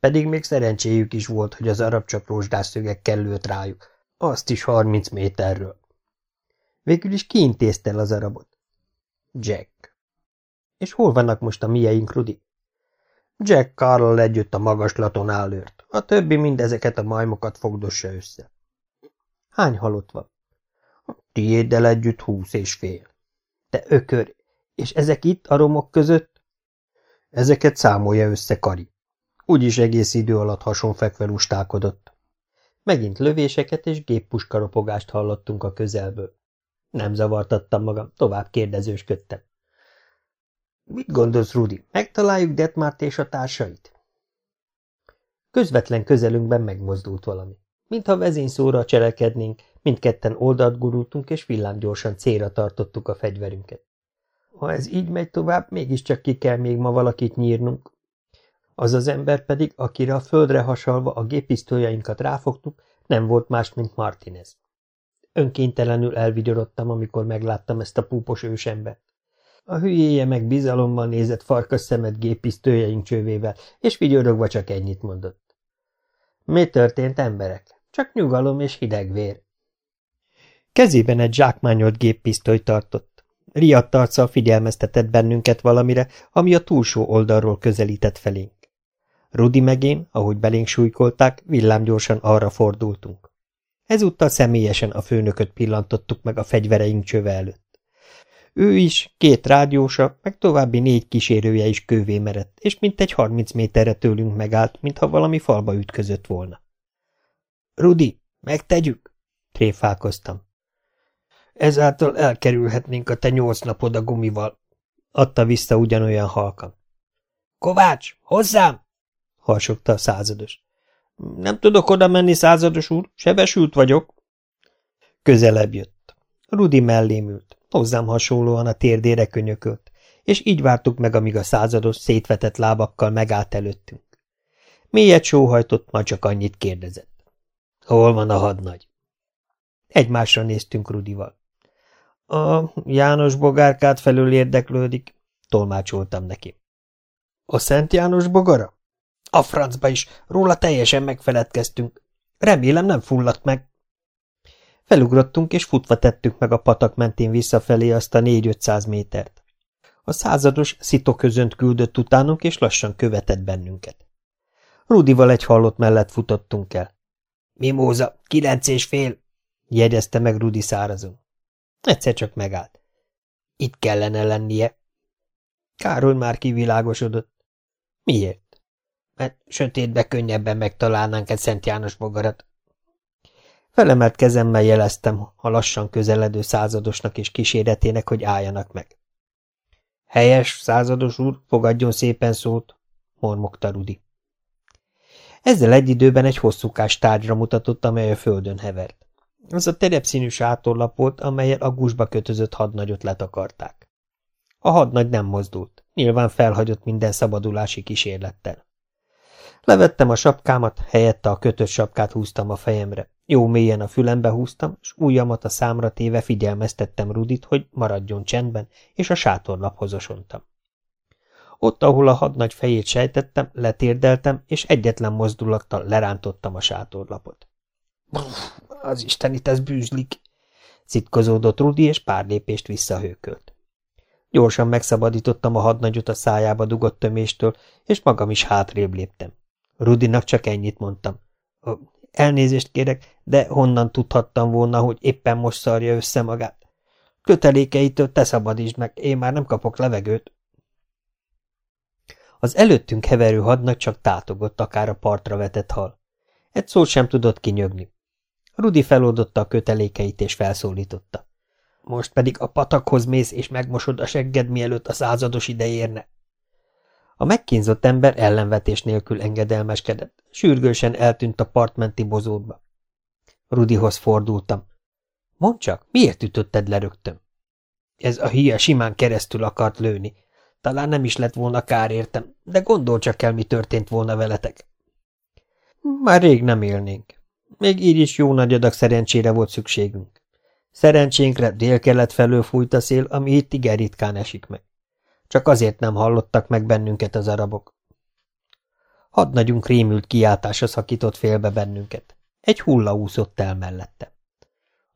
Pedig még szerencséjük is volt, hogy az arab csak rozsdásszögekkel lőtt rájuk, azt is harminc méterről. Végül is kiintézte el az arabot? Jack. És hol vannak most a mieink, Rudi? Jack Carl együtt a magaslaton állőrt, a többi mindezeket a majmokat fogdossa össze. Hány halott van? Tiéddel együtt húsz és fél. Te ökör, és ezek itt a romok között? Ezeket számolja össze Kari. Úgyis egész idő alatt hasonfekve lustálkodott. Megint lövéseket és géppuskaropogást hallottunk a közelből. Nem zavartattam magam, tovább kérdezősködtem. Mit gondolsz, Rudi? Megtaláljuk Detmárt és a társait? Közvetlen közelünkben megmozdult valami. Mintha vezényszóra cselekednénk, mindketten oldalt gurultunk, és villámgyorsan célra tartottuk a fegyverünket. Ha ez így megy tovább, mégiscsak ki kell még ma valakit nyírnunk. Az az ember pedig, akire a földre hasalva a gépisztolyainkat ráfogtuk, nem volt más, mint Martinez. Önkéntelenül elvigyorodtam, amikor megláttam ezt a púpos ősembert. A hülyéje meg bizalommal nézett farkas szemet gépisztőjeink csővével, és vigyorogva csak ennyit mondott. Mi történt, emberek? Csak nyugalom és hideg vér. Kezében egy zsákmányolt géppisztoly tartott. Riadt arccal figyelmeztetett bennünket valamire, ami a túlsó oldalról közelített felénk. Rudi meg én, ahogy belénk súlykolták, villámgyorsan arra fordultunk. Ezúttal személyesen a főnököt pillantottuk meg a fegyvereink csöve előtt. Ő is, két rádiósa, meg további négy kísérője is kővé merett, és mintegy harminc méterre tőlünk megállt, mintha valami falba ütközött volna. – Rudi, megtegyük? – tréfálkoztam. – Ezáltal elkerülhetnénk a te nyolc napod a gumival – adta vissza ugyanolyan halkan. – Kovács, hozzám! – harsogta a százados. – Nem tudok oda menni, százados úr, sebesült vagyok. Közelebb jött. Rudi mellém ült. Hozzám hasonlóan a térdére könyökölt, és így vártuk meg, amíg a százados szétvetett lábakkal megállt előttünk. Mélyet sóhajtott, majd csak annyit kérdezett. Hol van a hadnagy? Egymásra néztünk Rudival. A János bogárkát felől érdeklődik, tolmácsoltam neki. A Szent János bogara? A francba is, róla teljesen megfeledkeztünk. Remélem nem fulladt meg. Felugrottunk, és futva tettük meg a patak mentén visszafelé azt a négy-ötszáz métert. A százados szitoközönt küldött utánunk, és lassan követett bennünket. Rudival egy hallott mellett futottunk el. – Mimóza, kilenc és fél! – jegyezte meg Rudi szárazon. Egyszer csak megállt. – Itt kellene lennie. Károly már kivilágosodott. – Miért? – Mert sötétbe könnyebben megtalálnánk egy Szent János bogarat. Felemelt kezemmel jeleztem a lassan közeledő századosnak és kíséretének, hogy álljanak meg. Helyes, százados úr, fogadjon szépen szót, mormogta Rudi. Ezzel egy időben egy hosszúkás tárgyra mutatott, amely a földön hevert. Az a terepszínű sátorlap volt, amelyel a gusba kötözött hadnagyot letakarták. A hadnagy nem mozdult, nyilván felhagyott minden szabadulási kísérlettel. Levettem a sapkámat, helyette a kötött sapkát húztam a fejemre. Jó mélyen a fülembe húztam, és ujjamat a számra téve figyelmeztettem Rudit, hogy maradjon csendben, és a sátorlaphoz osontam. Ott, ahol a hadnagy fejét sejtettem, letérdeltem, és egyetlen mozdulattal lerántottam a sátorlapot. Az Isten itt ez bűzlik! Citkozódott Rudi, és pár lépést visszahőkölt. Gyorsan megszabadítottam a hadnagyot a szájába dugott töméstől, és magam is hátrébb léptem. Rudinak csak ennyit mondtam. Elnézést kérek, de honnan tudhattam volna, hogy éppen most szarja össze magát? Kötelékeitől te szabadítsd meg, én már nem kapok levegőt. Az előttünk heverő hadnak csak tátogott, akár a partra vetett hal. Egy szót sem tudott kinyögni. Rudi feloldotta a kötelékeit és felszólította. Most pedig a patakhoz mész és megmosod a segged, mielőtt a százados ide érne. A megkínzott ember ellenvetés nélkül engedelmeskedett, sürgősen eltűnt a partmenti bozótba. Rudihoz fordultam. Mondd csak, miért ütötted le rögtön? Ez a hülye simán keresztül akart lőni. Talán nem is lett volna kár értem, de gondol csak el, mi történt volna veletek. Már rég nem élnénk. Még így is jó nagy adag szerencsére volt szükségünk. Szerencsénkre délkelet felől fújt a szél, ami itt igen ritkán esik meg. Csak azért nem hallottak meg bennünket az arabok. Hadnagyunk rémült kiáltása szakított félbe bennünket. Egy hulla úszott el mellette.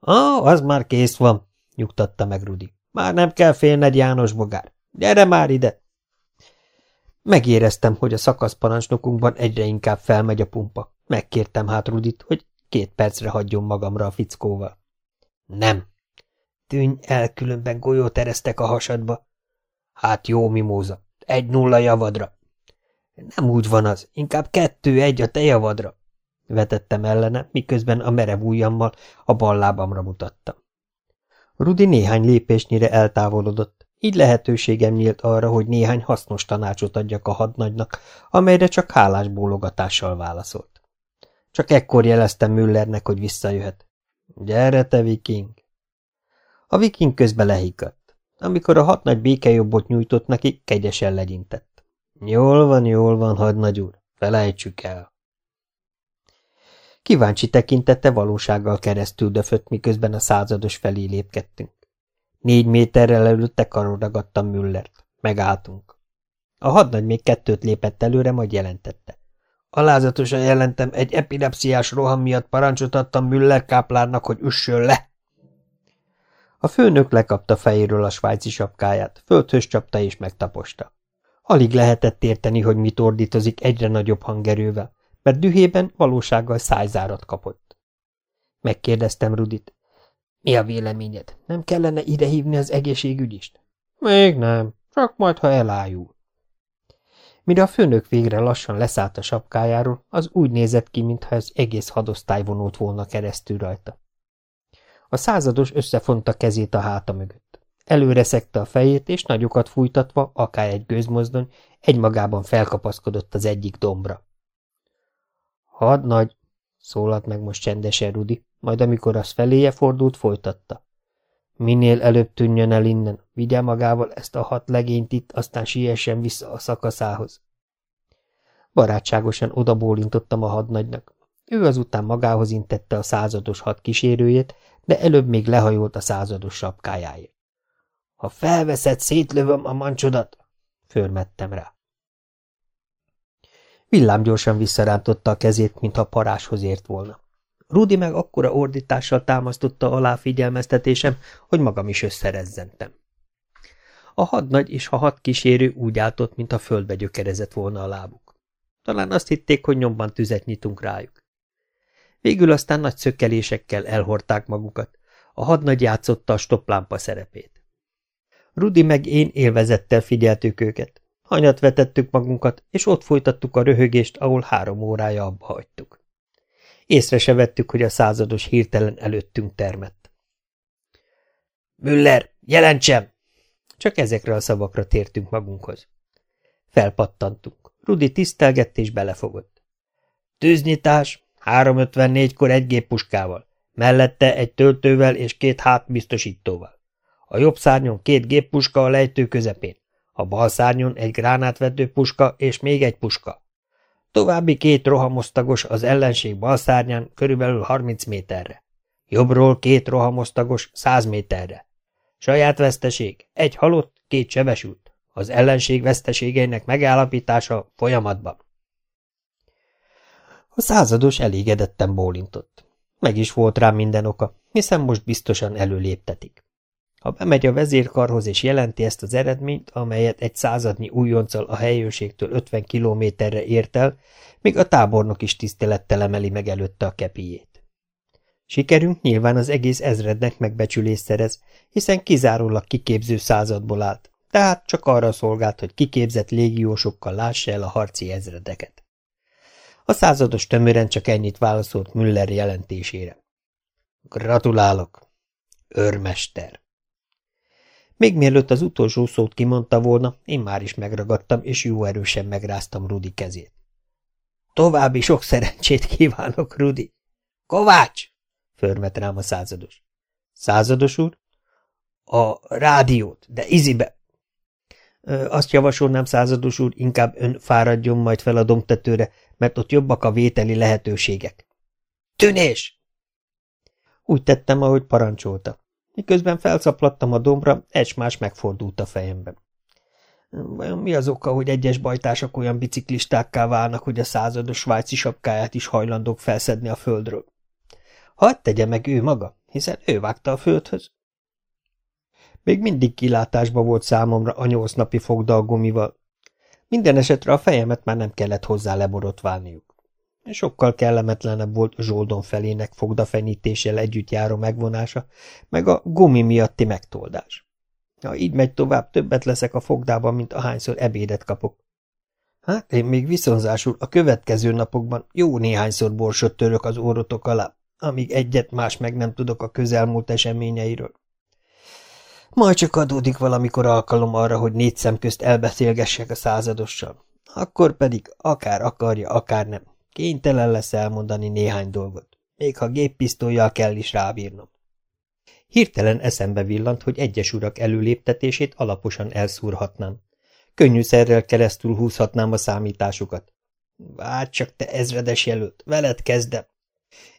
Ah, az már kész van, nyugtatta meg Rudi. Már nem kell félned, János bogár. Gyere már ide! Megéreztem, hogy a szakaszparancsnokunkban egyre inkább felmegy a pumpa. Megkértem hát Rudit, hogy két percre hagyjon magamra a fickóval. Nem. Tűnj el, különben golyót eresztek a hasadba. Hát jó, mimóza. Egy nulla javadra. Nem úgy van az, inkább kettő-egy a te javadra. Vetettem ellene, miközben a merev ujjammal a bal lábamra mutattam. Rudi néhány lépésnyire eltávolodott, így lehetőségem nyílt arra, hogy néhány hasznos tanácsot adjak a hadnagynak, amelyre csak hálás bólogatással válaszolt. Csak ekkor jeleztem Müllernek, hogy visszajöhet. Gyere te, viking! A viking közben lehiggadt. Amikor a hadnagy békejobbot nyújtott neki, kegyesen legyintett. Jól van, jól van, hadnagy úr, felejtsük el. Kíváncsi tekintete valósággal keresztül döfött, miközben a százados felé lépkedtünk. Négy méterrel előtte karon ragadtam Müllert. Megálltunk. A hadnagy még kettőt lépett előre, majd jelentette. Alázatosan jelentem, egy epilepsziás roham miatt parancsot adtam Müller káplárnak, hogy üssön le. A főnök lekapta fejéről a svájci sapkáját, földhöz csapta és megtaposta. Alig lehetett érteni, hogy mit ordítozik egyre nagyobb hangerővel, mert dühében valósággal szájzárat kapott. Megkérdeztem Rudit. Mi a véleményed? Nem kellene idehívni az egészségügyist? Még nem, csak majd, ha elájul. Mire a főnök végre lassan leszállt a sapkájáról, az úgy nézett ki, mintha az egész hadosztály vonult volna keresztül rajta. A százados összefonta kezét a háta mögött. Előre szekte a fejét, és nagyokat fújtatva, akár egy gőzmozdony, egymagában felkapaszkodott az egyik dombra. Hadnagy, szólalt meg most csendesen Rudi, majd amikor az feléje fordult, folytatta. Minél előbb tűnjön el innen, vigye magával ezt a hat legényt itt, aztán siessen vissza a szakaszához. Barátságosan odabólintottam a hadnagynak. Ő azután magához intette a százados hat kísérőjét, de előbb még lehajolt a százados sapkájáért. Ha felveszed, szétlövöm a mancsodat, förmettem rá. Villámgyorsan visszarántotta a kezét, mintha paráshoz ért volna. Rudi meg akkora ordítással támasztotta alá figyelmeztetésem, hogy magam is összerezzentem. A hadnagy és a hat kísérő úgy álltott, mint a földbe gyökerezett volna a lábuk. Talán azt hitték, hogy nyomban tüzet nyitunk rájuk. Végül aztán nagy szökkelésekkel elhordták magukat. A hadnagy játszotta a stoplámpa szerepét. Rudi meg én élvezettel figyeltük őket. Hanyat vetettük magunkat, és ott folytattuk a röhögést, ahol három órája abba hagytuk. Észre se vettük, hogy a százados hirtelen előttünk termett. Müller, jelentsem! Csak ezekre a szavakra tértünk magunkhoz. Felpattantunk. Rudi tisztelgett és belefogott. Tűznyitás, 3.54-kor egy gép puskával, mellette egy töltővel és két hátbiztosítóval. A jobb szárnyon két géppuska a lejtő közepén, a bal szárnyon egy gránátvető puska és még egy puska. További két rohamosztagos az ellenség bal szárnyán körülbelül 30 méterre. Jobbról két rohamosztagos 100 méterre. Saját veszteség, egy halott, két sebesült. Az ellenség veszteségeinek megállapítása folyamatban. A százados elégedetten bólintott. Meg is volt rá minden oka, hiszen most biztosan előléptetik. Ha bemegy a vezérkarhoz és jelenti ezt az eredményt, amelyet egy századnyi újonccal a helyőrségtől 50 kilométerre ért el, még a tábornok is tisztelettel emeli meg előtte a kepijét. Sikerünk nyilván az egész ezrednek megbecsülést szerez, hiszen kizárólag kiképző századból állt, tehát csak arra szolgált, hogy kiképzett légiósokkal lássa el a harci ezredeket. A százados tömören csak ennyit válaszolt Müller jelentésére. Gratulálok! Örmester! Még mielőtt az utolsó szót kimondta volna, én már is megragadtam, és jó erősen megráztam Rudi kezét. További sok szerencsét kívánok, Rudi! Kovács! förmet rám a százados. Százados úr? A rádiót, de izibe! Azt javasolnám, százados úr, inkább ön fáradjon majd fel a domtetőre, mert ott jobbak a vételi lehetőségek. Tűnés! Úgy tettem, ahogy parancsolta. Miközben felszaplattam a dombra, egymás megfordult a fejemben. Vajon mi az oka, hogy egyes bajtársak olyan biciklistákká válnak, hogy a százados svájci sapkáját is hajlandók felszedni a földről? Hadd tegye meg ő maga, hiszen ő vágta a földhöz. Még mindig kilátásba volt számomra a nyolc napi fogdalgumival. Minden esetre a fejemet már nem kellett hozzá leborotválniuk. Sokkal kellemetlenebb volt Zsoldon felének fogdafenyítéssel együtt járó megvonása, meg a gumi miatti megtoldás. Ha így megy tovább, többet leszek a fogdában, mint ahányszor ebédet kapok. Hát én még viszonzásul a következő napokban jó néhányszor borsot török az órotok alá, amíg egyet más meg nem tudok a közelmúlt eseményeiről. Majd csak adódik valamikor alkalom arra, hogy négy szem közt elbeszélgessek a századossal. Akkor pedig akár akarja, akár nem. Kénytelen lesz elmondani néhány dolgot, még ha géppisztolyjal kell is rábírnom. Hirtelen eszembe villant, hogy egyes urak előléptetését alaposan elszúrhatnám. Könnyűszerrel keresztül húzhatnám a számításukat. Várj csak, te ezredes jelölt, veled kezdem!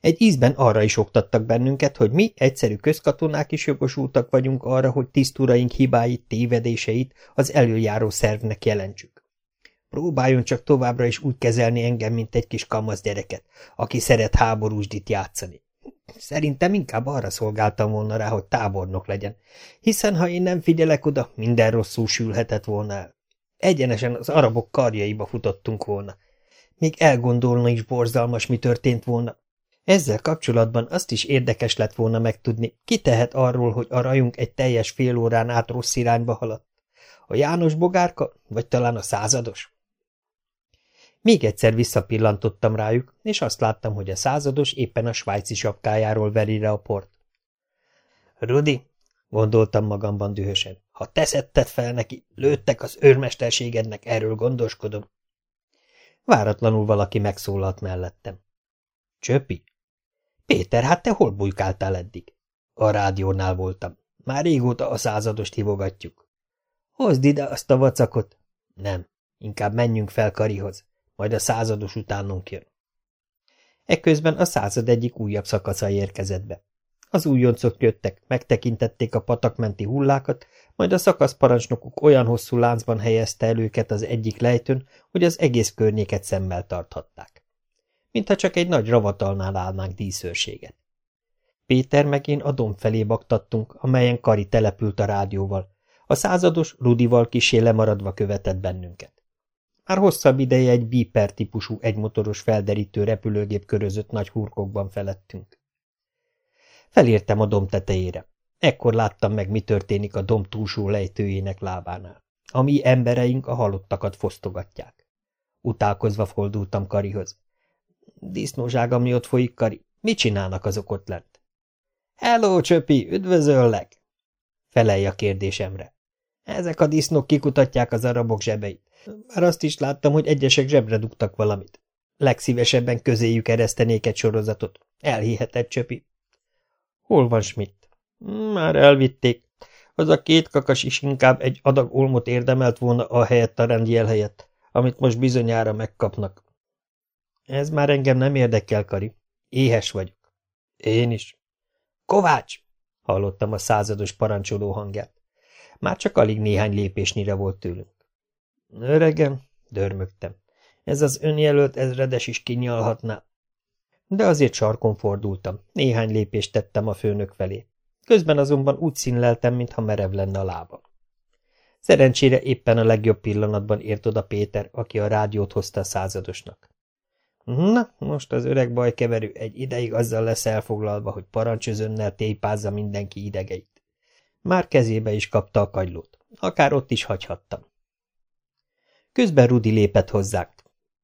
Egy ízben arra is oktattak bennünket, hogy mi, egyszerű közkatonák is jogosultak vagyunk arra, hogy tisztúraink hibáit, tévedéseit az előjáró szervnek jelentsük. Próbáljon csak továbbra is úgy kezelni engem, mint egy kis kamasz gyereket, aki szeret háborúsdit játszani. Szerintem inkább arra szolgáltam volna rá, hogy tábornok legyen, hiszen ha én nem figyelek oda, minden rosszul sülhetett volna el. Egyenesen az arabok karjaiba futottunk volna. Még elgondolna is borzalmas, mi történt volna. Ezzel kapcsolatban azt is érdekes lett volna megtudni, ki tehet arról, hogy a rajunk egy teljes fél órán át rossz irányba haladt. A János bogárka, vagy talán a százados? Még egyszer visszapillantottam rájuk, és azt láttam, hogy a százados éppen a svájci sapkájáról veri le a port. Rudi, gondoltam magamban dühösen, ha te szedted fel neki, lőttek az őrmesterségednek, erről gondoskodom. Váratlanul valaki megszólalt mellettem. Csöpi? Péter, hát te hol bujkáltál eddig? A rádiónál voltam. Már régóta a századost hívogatjuk. Hozd ide azt a vacakot. Nem, inkább menjünk fel Karihoz majd a százados utánunk jön. Ekközben a század egyik újabb szakasza érkezett be. Az újoncok jöttek, megtekintették a patakmenti hullákat, majd a szakaszparancsnokuk olyan hosszú láncban helyezte el őket az egyik lejtőn, hogy az egész környéket szemmel tarthatták. Mintha csak egy nagy ravatalnál állnánk díszőrséget. Péter meg én a domb felé baktattunk, amelyen Kari települt a rádióval. A százados Rudival kisé lemaradva követett bennünket. Már hosszabb ideje egy Beeper típusú egymotoros felderítő repülőgép körözött nagy hurkokban felettünk. Felértem a domb tetejére. Ekkor láttam meg, mi történik a domb túlsó lejtőjének lábánál. A mi embereink a halottakat fosztogatják. Utálkozva fordultam Karihoz. Disznózsák, ami ott folyik, Kari. Mit csinálnak azok ott lent? Hello, Csöpi, üdvözöllek! Felelj a kérdésemre. Ezek a disznók kikutatják az arabok zsebeit. Már azt is láttam, hogy egyesek zsebre dugtak valamit. Legszívesebben közéjük eresztenék egy sorozatot. Elhihetett csöpi. Hol van Schmidt? Már elvitték. Az a két kakas is inkább egy adag olmot érdemelt volna a helyett a rendjel helyett, amit most bizonyára megkapnak. Ez már engem nem érdekel, Kari. Éhes vagyok. Én is. Kovács! hallottam a százados parancsoló hangját. Már csak alig néhány lépésnyire volt tőlünk. Öregem, dörmögtem. Ez az önjelölt ezredes is kinyalhatná. De azért sarkon fordultam. Néhány lépést tettem a főnök felé. Közben azonban úgy színleltem, mintha merev lenne a lábam. Szerencsére éppen a legjobb pillanatban ért oda Péter, aki a rádiót hozta a századosnak. Na, most az öreg bajkeverő egy ideig azzal lesz elfoglalva, hogy parancsözönnel tépázza mindenki idegeit. Már kezébe is kapta a kagylót. Akár ott is hagyhattam. Közben Rudi lépett hozzánk.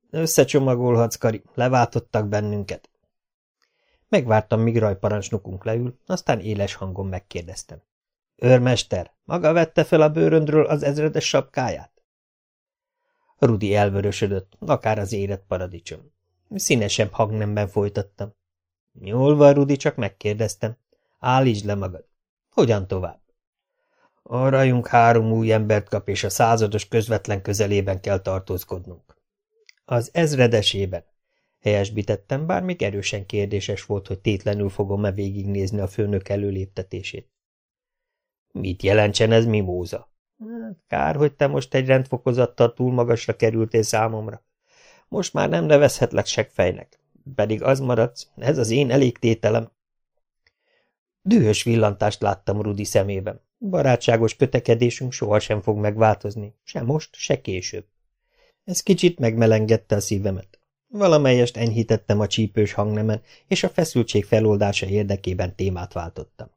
Összecsomagolhatsz, Kari, leváltottak bennünket. Megvártam, míg rajparancsnokunk leül, aztán éles hangon megkérdeztem. Őrmester, maga vette fel a bőröndről az ezredes sapkáját? Rudi elvörösödött, akár az érett paradicsom. Színesebb hangnemben folytattam. Jól van, Rudi, csak megkérdeztem. Állítsd le magad. Hogyan tovább? A rajunk három új embert kap, és a százados közvetlen közelében kell tartózkodnunk. Az ezredesében. Helyesbítettem, bár még erősen kérdéses volt, hogy tétlenül fogom-e végignézni a főnök előléptetését. Mit jelentsen ez mimóza? Hát, kár, hogy te most egy rendfokozattal túl magasra kerültél számomra. Most már nem nevezhetlek segfejnek, pedig az maradsz, ez az én elégtételem. Dühös villantást láttam Rudi szemében. Barátságos kötekedésünk sohasem fog megváltozni, se most, se később. Ez kicsit megmelengedte a szívemet. Valamelyest enyhítettem a csípős hangnemen, és a feszültség feloldása érdekében témát váltottam.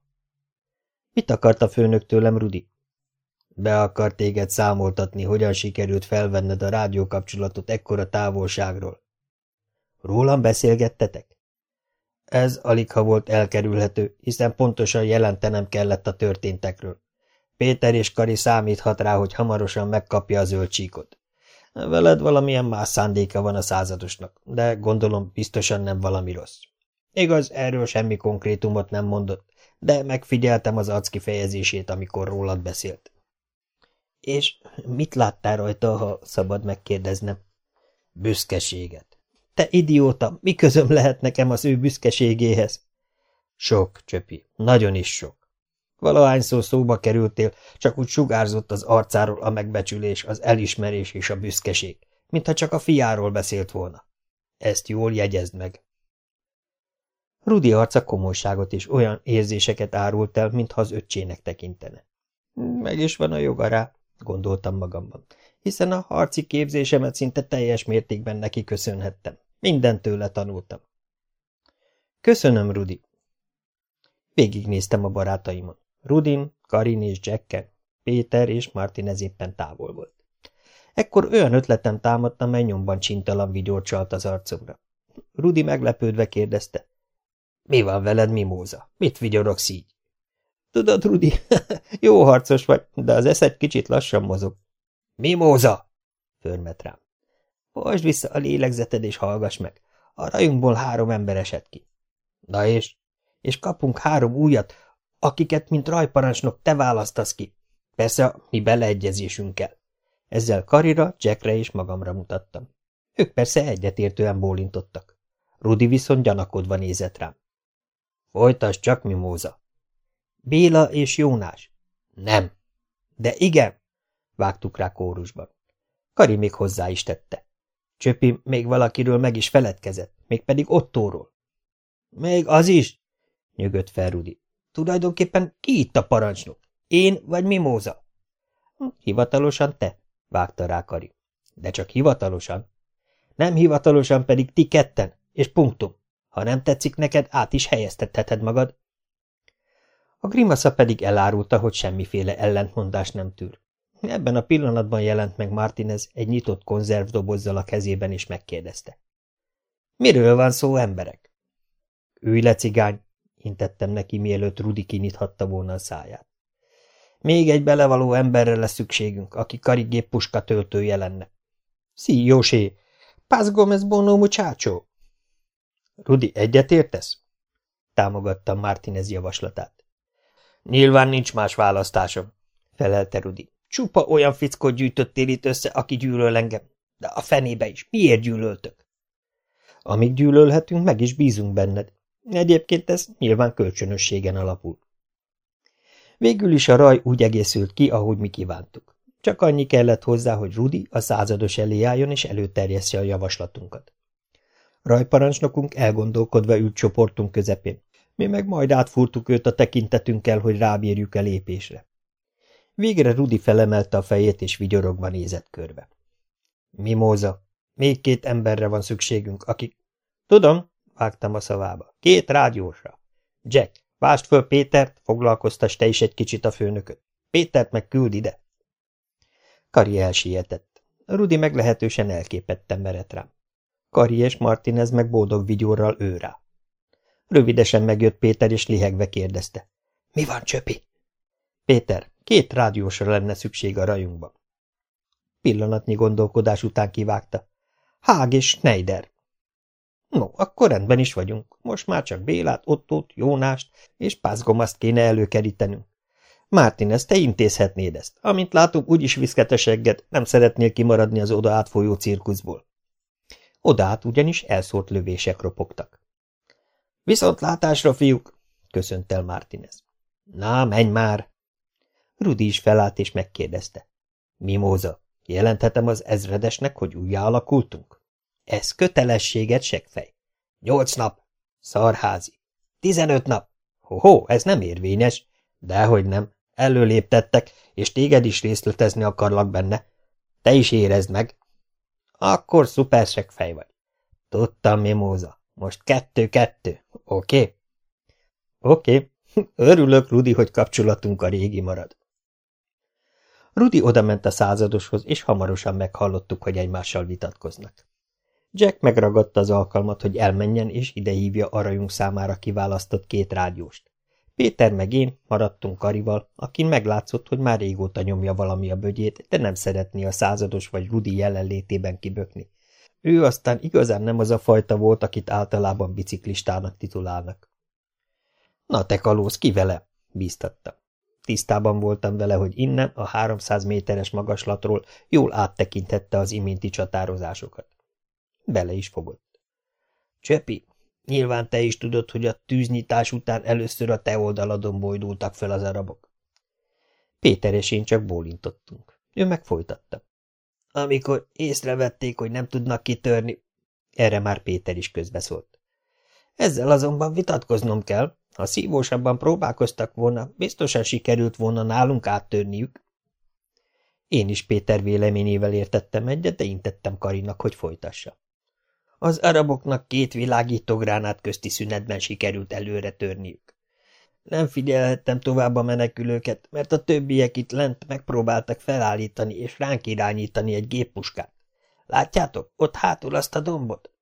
Mit akart a főnök tőlem, Rudi? Be akar téged számoltatni, hogyan sikerült felvenned a rádiókapcsolatot ekkora távolságról. Rólam beszélgettetek? Ez alig ha volt elkerülhető, hiszen pontosan jelentenem kellett a történtekről. Péter és Kari számíthat rá, hogy hamarosan megkapja a zöld csíkot. Veled valamilyen más szándéka van a századosnak, de gondolom biztosan nem valami rossz. Igaz, erről semmi konkrétumot nem mondott, de megfigyeltem az arc kifejezését, amikor rólad beszélt. És mit láttál rajta, ha szabad megkérdeznem? Büszkeséget. Te idióta, mi közöm lehet nekem az ő büszkeségéhez? Sok, Csöpi, nagyon is sok. Valahányszor szóba kerültél, csak úgy sugárzott az arcáról a megbecsülés, az elismerés és a büszkeség, mintha csak a fiáról beszélt volna. Ezt jól jegyezd meg. Rudi arca komolyságot és olyan érzéseket árult el, mintha az öccsének tekintene. Meg is van a joga rá, gondoltam magamban, hiszen a harci képzésemet szinte teljes mértékben neki köszönhettem. Mindent tőle tanultam. Köszönöm, Rudi. Végignéztem a barátaimon. Rudin, Karin és Jacken, Péter és Martinez éppen távol volt. Ekkor olyan ötletem támadta, mely nyomban csintalan vigyorcsalt az arcomra. Rudi meglepődve kérdezte. Mi van veled, Mimóza? Mit vigyorogsz így? Tudod, Rudi, jó harcos vagy, de az eszed kicsit lassan mozog. Mimóza! Förmet rám. Bajsd vissza a lélegzeted és hallgass meg. A rajunkból három ember esett ki. Na és? És kapunk három újat, akiket, mint rajparancsnok, te választasz ki. Persze a mi beleegyezésünkkel. Ezzel Karira, Jackre és magamra mutattam. Ők persze egyetértően bólintottak. Rudi viszont gyanakodva nézett rám. Folytasd csak, Mimóza. Béla és Jónás. Nem. De igen, vágtuk rá kórusban. Kari még hozzá is tette. Csöpi még valakiről meg is feledkezett, mégpedig Ottóról. Még az is, nyögött fel Rudi. Tulajdonképpen ki itt a parancsnok? Én vagy Mimóza? Hivatalosan te, vágta rá Kari. De csak hivatalosan. Nem hivatalosan pedig ti ketten, és punktum. Ha nem tetszik neked, át is helyeztetheted magad. A grimasza pedig elárulta, hogy semmiféle ellentmondás nem tűr. Ebben a pillanatban jelent meg Martinez egy nyitott konzervdobozzal a kezében, és megkérdezte. Miről van szó, emberek? Ülj le, cigány, intettem neki, mielőtt Rudi kinyithatta volna a száját. Még egy belevaló emberre lesz szükségünk, aki karigép-puska töltője lenne. Szí, Jósé! Paz Gomez bono muchacho! Rudi, egyetértesz? Támogattam Martinez javaslatát. Nyilván nincs más választásom, felelte Rudi. Csupa olyan fickot gyűjtöttél itt össze, aki gyűlöl engem. De a fenébe is. Miért gyűlöltök? Amíg gyűlölhetünk, meg is bízunk benned. Egyébként ez nyilván kölcsönösségen alapul. Végül is a raj úgy egészült ki, ahogy mi kívántuk. Csak annyi kellett hozzá, hogy Rudi a százados elé álljon és előterjessze a javaslatunkat. Rajparancsnokunk elgondolkodva ült csoportunk közepén. Mi meg majd átfúrtuk őt a tekintetünkkel, hogy rábírjuk a lépésre. Végre Rudi felemelte a fejét, és vigyorogva nézett körbe. Mimóza, még két emberre van szükségünk, akik... Tudom, vágtam a szavába. Két rádiósra. Jack, vásd föl Pétert, foglalkoztass te is egy kicsit a főnököt. Pétert meg küld ide. Kari elsietett. Rudi meglehetősen elképetten merett rám. Kari és Martinez meg boldog vigyorral ő. Rövidesen megjött Péter, és lihegve kérdezte. – Mi van, Csöpi? – Péter, két rádiósra lenne szükség a rajunkban. Pillanatnyi gondolkodás után kivágta. Hág és Schneider. No, akkor rendben is vagyunk. Most már csak Bélát, Ottót, Jónást és Pázgomaszt kéne előkerítenünk. Mártin, ezt te intézhetnéd ezt. Amint látom, úgyis viszketesegged, nem szeretnél kimaradni az oda átfolyó cirkuszból. Oda át ugyanis elszórt lövések ropogtak. Viszontlátásra, fiúk! köszönt el Mártinez. Na, menj már! Rudi is felállt és megkérdezte. Mimóza, jelenthetem az ezredesnek, hogy újjá alakultunk? Ez kötelességet, segfej. Nyolc nap. Szarházi. Tizenöt nap. Ho-ho, ez nem érvényes. Dehogy nem. Előléptettek, és téged is részletezni akarlak benne. Te is érezd meg. Akkor szupersek fej vagy. Tudtam, Mimóza. Most kettő-kettő, oké? Oké. Örülök, Rudi, hogy kapcsolatunk a régi marad. Rudi odament a századoshoz, és hamarosan meghallottuk, hogy egymással vitatkoznak. Jack megragadta az alkalmat, hogy elmenjen és idehívja arajunk számára kiválasztott két rádióst. Péter meg én maradtunk Karival, akin meglátszott, hogy már régóta nyomja valami a bögyét, de nem szeretné a százados vagy Rudi jelenlétében kibökni. Ő aztán igazán nem az a fajta volt, akit általában biciklistának titulálnak. Na te kalóz, ki vele? bíztatta. Tisztában voltam vele, hogy innen a 300 méteres magaslatról jól áttekintette az iménti csatározásokat. Bele is fogott. Csepi, nyilván te is tudod, hogy a tűznyitás után először a te oldaladon bojdultak fel az arabok. Péter és én csak bólintottunk. Ő meg folytatta. Amikor észrevették, hogy nem tudnak kitörni, erre már Péter is közbeszólt. Ezzel azonban vitatkoznom kell. Ha szívósabban próbálkoztak volna, biztosan sikerült volna nálunk áttörniük. Én is Péter véleményével értettem egyet, de intettem Karinak, hogy folytassa. Az araboknak két világító gránát közti szünetben sikerült előre törniük. Nem figyelhettem tovább a menekülőket, mert a többiek itt lent megpróbáltak felállítani és ránk irányítani egy géppuskát. Látjátok, ott hátul azt a dombot?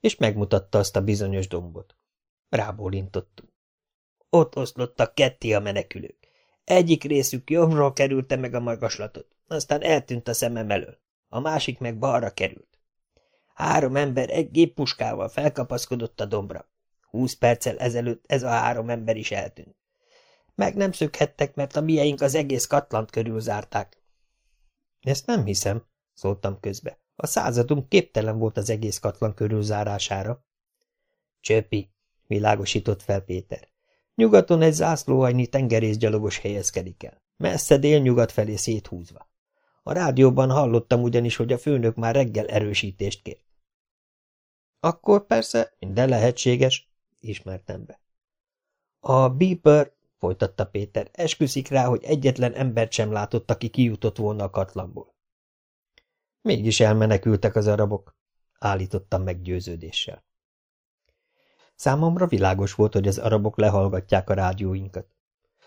És megmutatta azt a bizonyos dombot. Rábólintottunk. Ott oszlottak ketté a menekülők. Egyik részük jobbról kerülte meg a magaslatot, aztán eltűnt a szemem elől. A másik meg balra került. Három ember egy géppuskával felkapaszkodott a dombra. Húsz perccel ezelőtt ez a három ember is eltűnt. Meg nem szökhettek, mert a mieink az egész katlant körül zárták. Ezt nem hiszem, szóltam közbe. A századunk képtelen volt az egész katlan körül zárására. Csöpi, világosított fel Péter. Nyugaton egy zászlóhajnyi tengerészgyalogos helyezkedik el, messze délnyugat felé széthúzva. A rádióban hallottam ugyanis, hogy a főnök már reggel erősítést kért. Akkor persze minden lehetséges, ismertem be. A Beeper, folytatta Péter, esküszik rá, hogy egyetlen embert sem látott, aki kijutott volna a katlanból. Mégis elmenekültek az arabok, állítottam meggyőződéssel. Számomra világos volt, hogy az arabok lehallgatják a rádióinkat.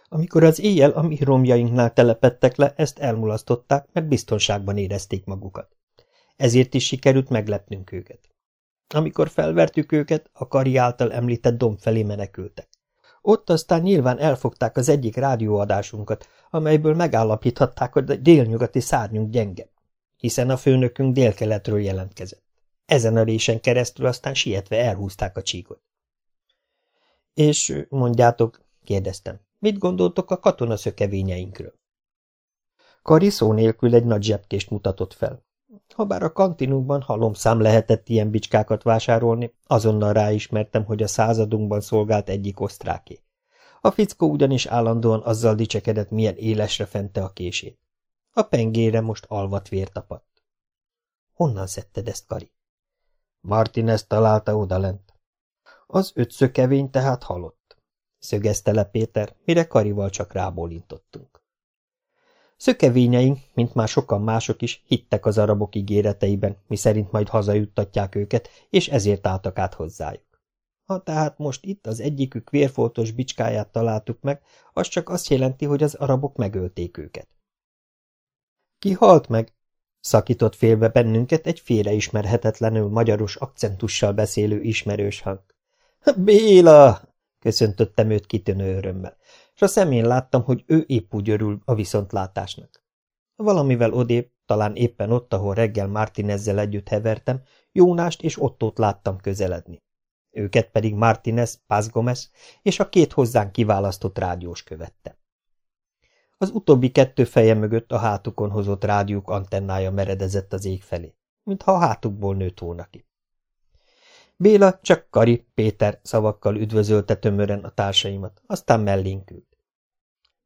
Amikor az éjjel a mi romjainknál telepettek le, ezt elmulasztották, mert biztonságban érezték magukat. Ezért is sikerült meglepnünk őket. Amikor felvertük őket, a kari által említett domb felé menekültek. Ott aztán nyilván elfogták az egyik rádióadásunkat, amelyből megállapíthatták, hogy a délnyugati szárnyunk gyenge, hiszen a főnökünk délkeletről jelentkezett. Ezen a résen keresztül aztán sietve elhúzták a csíkot. És mondjátok, kérdeztem, mit gondoltok a katonaszökevényeinkről? Kari szó nélkül egy nagy zsebkést mutatott fel. Habár a kantinunkban halomszám lehetett ilyen bicskákat vásárolni, azonnal ráismertem, hogy a századunkban szolgált egyik osztráké. A fickó ugyanis állandóan azzal dicsekedett, milyen élesre fente a kését. A pengére most alvat vér tapadt. Honnan szedted ezt, Kari? Martinez találta odalent. Az ötszökevény tehát halott. Szögezte le Péter, mire Karival csak rábólintottunk. Szökevényeink, mint már sokan mások is, hittek az arabok ígéreteiben, miszerint majd hazajuttatják őket, és ezért álltak át hozzájuk. Ha tehát most itt az egyikük vérfoltos bicskáját találtuk meg, az csak azt jelenti, hogy az arabok megölték őket. Ki halt meg? Szakított félbe bennünket egy félreismerhetetlenül magyaros akcentussal beszélő ismerős hang. Béla! köszöntöttem őt kitűnő örömmel és a szemén láttam, hogy ő épp úgy örül a viszontlátásnak. Valamivel odébb, talán éppen ott, ahol reggel Martinezzel együtt hevertem, Jónást és Ottót láttam közeledni. Őket pedig Martinez, Paz Gomez és a két hozzánk kiválasztott rádiós követte. Az utóbbi kettő feje mögött a hátukon hozott rádiók antennája meredezett az ég felé, mintha a hátukból nőtt volna ki. Béla csak Kari, Péter szavakkal üdvözölte tömören a társaimat, aztán mellénk ült.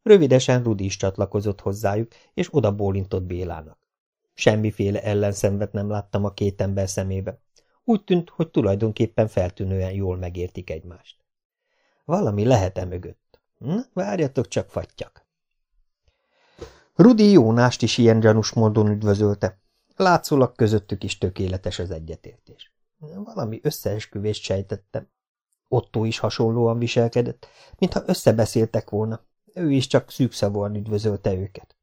Rövidesen Rudi is csatlakozott hozzájuk, és oda bólintott Bélának. Semmiféle ellenszenvet nem láttam a két ember szemébe. Úgy tűnt, hogy tulajdonképpen feltűnően jól megértik egymást. Valami lehet-e mögött? Na, várjatok csak, fattyak! Rudi Jónást is ilyen gyanús módon üdvözölte. Látszólag közöttük is tökéletes az egyetértés. Valami összeesküvést sejtettem. Otto is hasonlóan viselkedett, mintha összebeszéltek volna. Ő is csak szűkszavúan üdvözölte őket.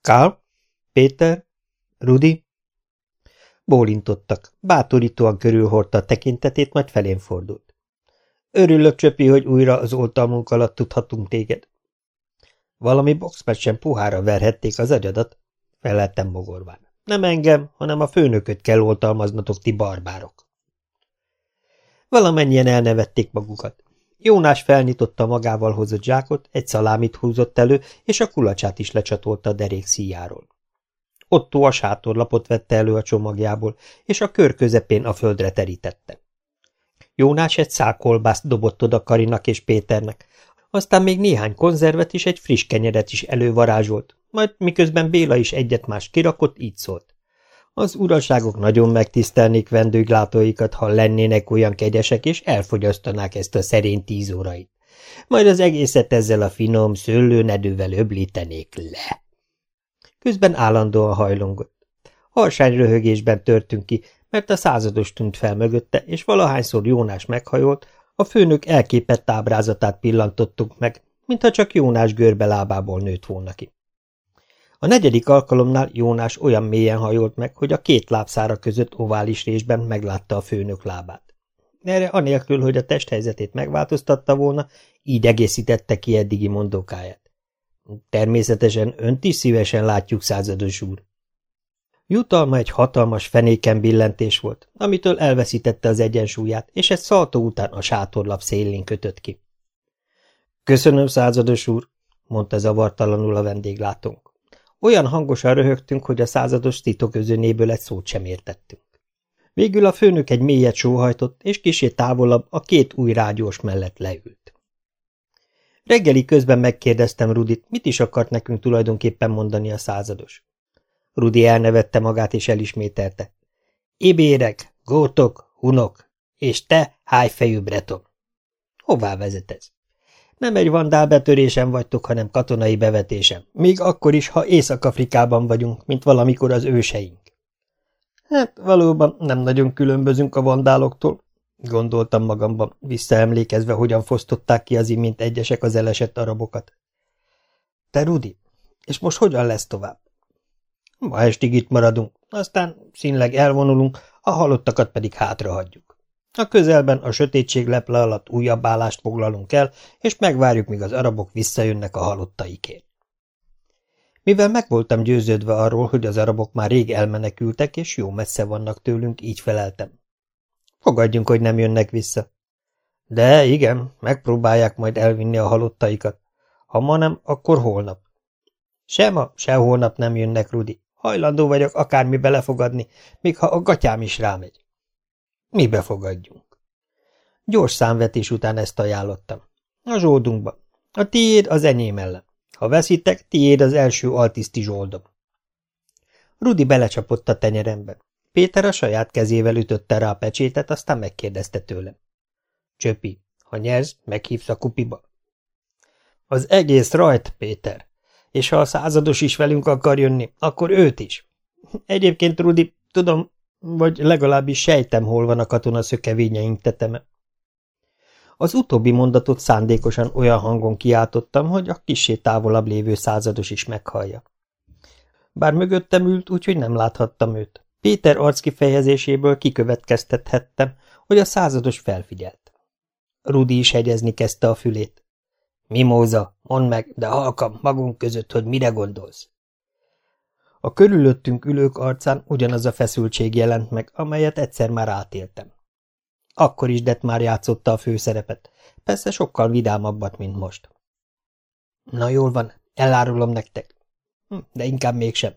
Kál, Péter, Rudi? Bólintottak, bátorítóan körülhordta a tekintetét, majd felén fordult. Örülök, Csöpi, hogy újra az oltalmunk alatt tudhatunk téged. Valami boxmeccsen puhára verhették az agyadat, feleltem mogorván. Nem engem, hanem a főnököt kell oltalmaznatok, ti barbárok. Valamennyien elnevették magukat. Jónás felnyitotta magával hozott zsákot, egy szalámit húzott elő, és a kulacsát is lecsatolta a derék szíjáról. Otto a sátorlapot vette elő a csomagjából, és a kör közepén a földre terítette. Jónás egy szál kolbászt dobott oda Karinak és Péternek, aztán még néhány konzervet és egy friss kenyeret is elővarázsolt, majd miközben Béla is egyet-más kirakott, így szólt. Az uraságok nagyon megtisztelnék vendéglátóikat, ha lennének olyan kegyesek, és elfogyasztanák ezt a szerény tíz órait. Majd az egészet ezzel a finom szőlőnedővel öblítenék le. Közben állandóan hajlongott. Harsány röhögésben törtünk ki, mert a százados tűnt fel mögötte, és valahányszor Jónás meghajolt, a főnök elképett ábrázatát pillantottuk meg, mintha csak Jónás görbe lábából nőtt volna ki. A negyedik alkalomnál Jónás olyan mélyen hajolt meg, hogy a két lábszára között ovális résben meglátta a főnök lábát. Erre anélkül, hogy a testhelyzetét megváltoztatta volna, így egészítette ki eddigi mondókáját. Természetesen önt is szívesen látjuk, százados úr. Jutalma egy hatalmas fenéken billentés volt, amitől elveszítette az egyensúlyát, és egy szaltó után a sátorlap szélén kötött ki. Köszönöm, százados úr, mondta zavartalanul a vendéglátónk. Olyan hangosan röhögtünk, hogy a százados titoközönéből egy szót sem értettünk. Végül a főnök egy mélyet sóhajtott, és kisé távolabb a két új rágyós mellett leült. Reggeli közben megkérdeztem Rudit, mit is akart nekünk tulajdonképpen mondani a százados. Rudi elnevette magát és elismételte. Ibérek, gótok, hunok, és te hájfejű breton. Hová vezet ez? Nem egy vandál betörésem vagytok, hanem katonai bevetésem. Még akkor is, ha Észak-Afrikában vagyunk, mint valamikor az őseink. Hát valóban nem nagyon különbözünk a vandáloktól, gondoltam magamban, visszaemlékezve, hogyan fosztották ki az imént egyesek az elesett arabokat. Te, Rudi, és most hogyan lesz tovább? Ma estig itt maradunk, aztán színleg elvonulunk, a halottakat pedig hátrahagyjuk. A közelben a sötétség leple alatt újabb állást foglalunk el, és megvárjuk, míg az arabok visszajönnek a halottaikért. Mivel meg voltam győződve arról, hogy az arabok már rég elmenekültek, és jó messze vannak tőlünk, így feleltem. Fogadjunk, hogy nem jönnek vissza. De igen, megpróbálják majd elvinni a halottaikat. Ha ma nem, akkor holnap. Se ma, se holnap nem jönnek, Rudi. Hajlandó vagyok akármi belefogadni, még ha a gatyám is rámegy. Mi befogadjunk. Gyors számvetés után ezt ajánlottam. A zsoldunkba. A tiéd az enyém ellen. Ha veszitek, tiéd az első altiszti zsoldom. Rudi belecsapott a tenyerembe. Péter a saját kezével ütötte rá a pecsétet, aztán megkérdezte tőlem. Csöpi, ha nyersz, meghívsz a kupiba? Az egész rajt, Péter. És ha a százados is velünk akar jönni, akkor őt is. Egyébként, Rudi, tudom, vagy legalábbis sejtem, hol van a katona szökevényeink teteme. Az utóbbi mondatot szándékosan olyan hangon kiáltottam, hogy a kisé távolabb lévő százados is meghallja. Bár mögöttem ült, úgyhogy nem láthattam őt. Péter arckifejezéséből kikövetkeztethettem, hogy a százados felfigyelt. Rudi is hegyezni kezdte a fülét. Mimóza, mondd meg, de halkam magunk között, hogy mire gondolsz. A körülöttünk ülők arcán ugyanaz a feszültség jelent meg, amelyet egyszer már átéltem. Akkor is Det már játszotta a főszerepet, persze sokkal vidámabbat, mint most. Na jól van, elárulom nektek. Hm, de inkább mégsem.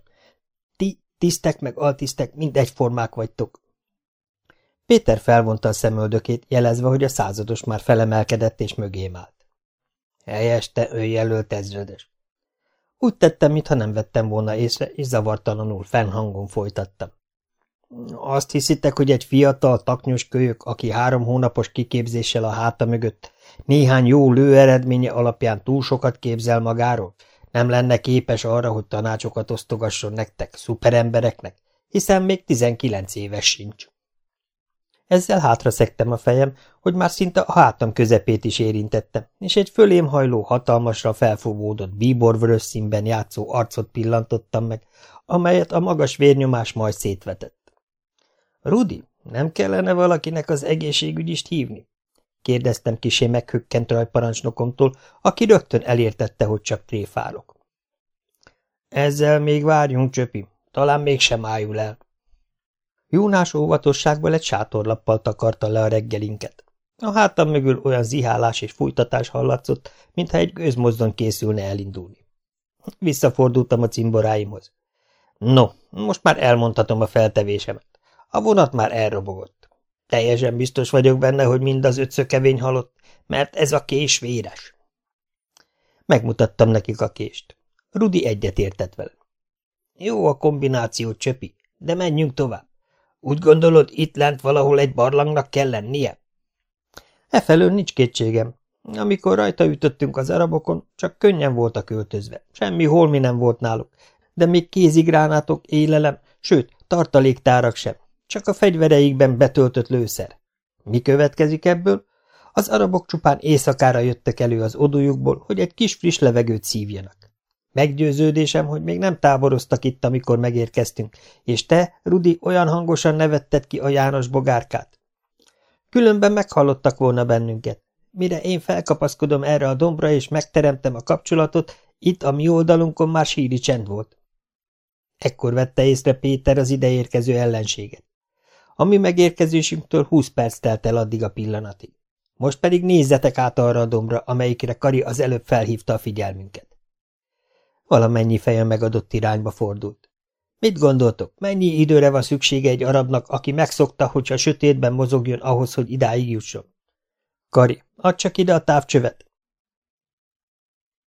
Ti, tisztek meg altisztek, mind egyformák vagytok. Péter felvonta a szemöldökét, jelezve, hogy a százados már felemelkedett és mögém állt. Helyes, te önjelölt ezredes. Úgy tettem, mintha nem vettem volna észre, és zavartalanul fennhangon folytattam. Azt hiszitek, hogy egy fiatal, taknyos kölyök, aki három hónapos kiképzéssel a háta mögött, néhány jó lőeredménye alapján túl sokat képzel magáról, Nem lenne képes arra, hogy tanácsokat osztogasson nektek, szuperembereknek, hiszen még tizenkilenc éves sincs. Ezzel hátra szektem a fejem, hogy már szinte a hátam közepét is érintette, és egy fölém hajló hatalmasra felfúvódott bíborvörös színben játszó arcot pillantottam meg, amelyet a magas vérnyomás majd szétvetett. Rudi, nem kellene valakinek az egészségügyist hívni? kérdeztem kisé meghökkent rajparancsnokomtól, aki rögtön elértette, hogy csak tréfálok. Ezzel még várjunk, Csöpi, talán mégsem ájul el. Jónás óvatosságból egy sátorlappal takarta le a reggelinket. A hátam mögül olyan zihálás és fújtatás hallatszott, mintha egy gőzmozdon készülne elindulni. Visszafordultam a cimboráimhoz. No, most már elmondhatom a feltevésemet. A vonat már elrobogott. Teljesen biztos vagyok benne, hogy mind az ötszökevény halott, mert ez a kés véres. Megmutattam nekik a kést. Rudi egyetértett velem. Jó a kombináció, Csöpi, de menjünk tovább. Úgy gondolod, itt lent valahol egy barlangnak kell lennie? Efelől nincs kétségem. Amikor rajta ütöttünk az arabokon, csak könnyen voltak öltözve. Semmi holmi nem volt náluk, de még kézigránátok, élelem, sőt, tartaléktárak sem. Csak a fegyvereikben betöltött lőszer. Mi következik ebből? Az arabok csupán éjszakára jöttek elő az odójukból, hogy egy kis friss levegőt szívjanak. Meggyőződésem, hogy még nem táboroztak itt, amikor megérkeztünk, és te, Rudi, olyan hangosan nevetted ki a János bogárkát. Különben meghallottak volna bennünket. Mire én felkapaszkodom erre a dombra, és megteremtem a kapcsolatot, itt a mi oldalunkon már síri csend volt. Ekkor vette észre Péter az ideérkező ellenséget. A mi megérkezésünktől húsz perc telt el addig a pillanatig. Most pedig nézzetek át arra a dombra, amelyikre Kari az előbb felhívta a figyelmünket. Valamennyi feje megadott irányba fordult. Mit gondoltok, mennyi időre van szüksége egy arabnak, aki megszokta, hogyha sötétben mozogjon ahhoz, hogy idáig jusson? Kari, add csak ide a távcsövet!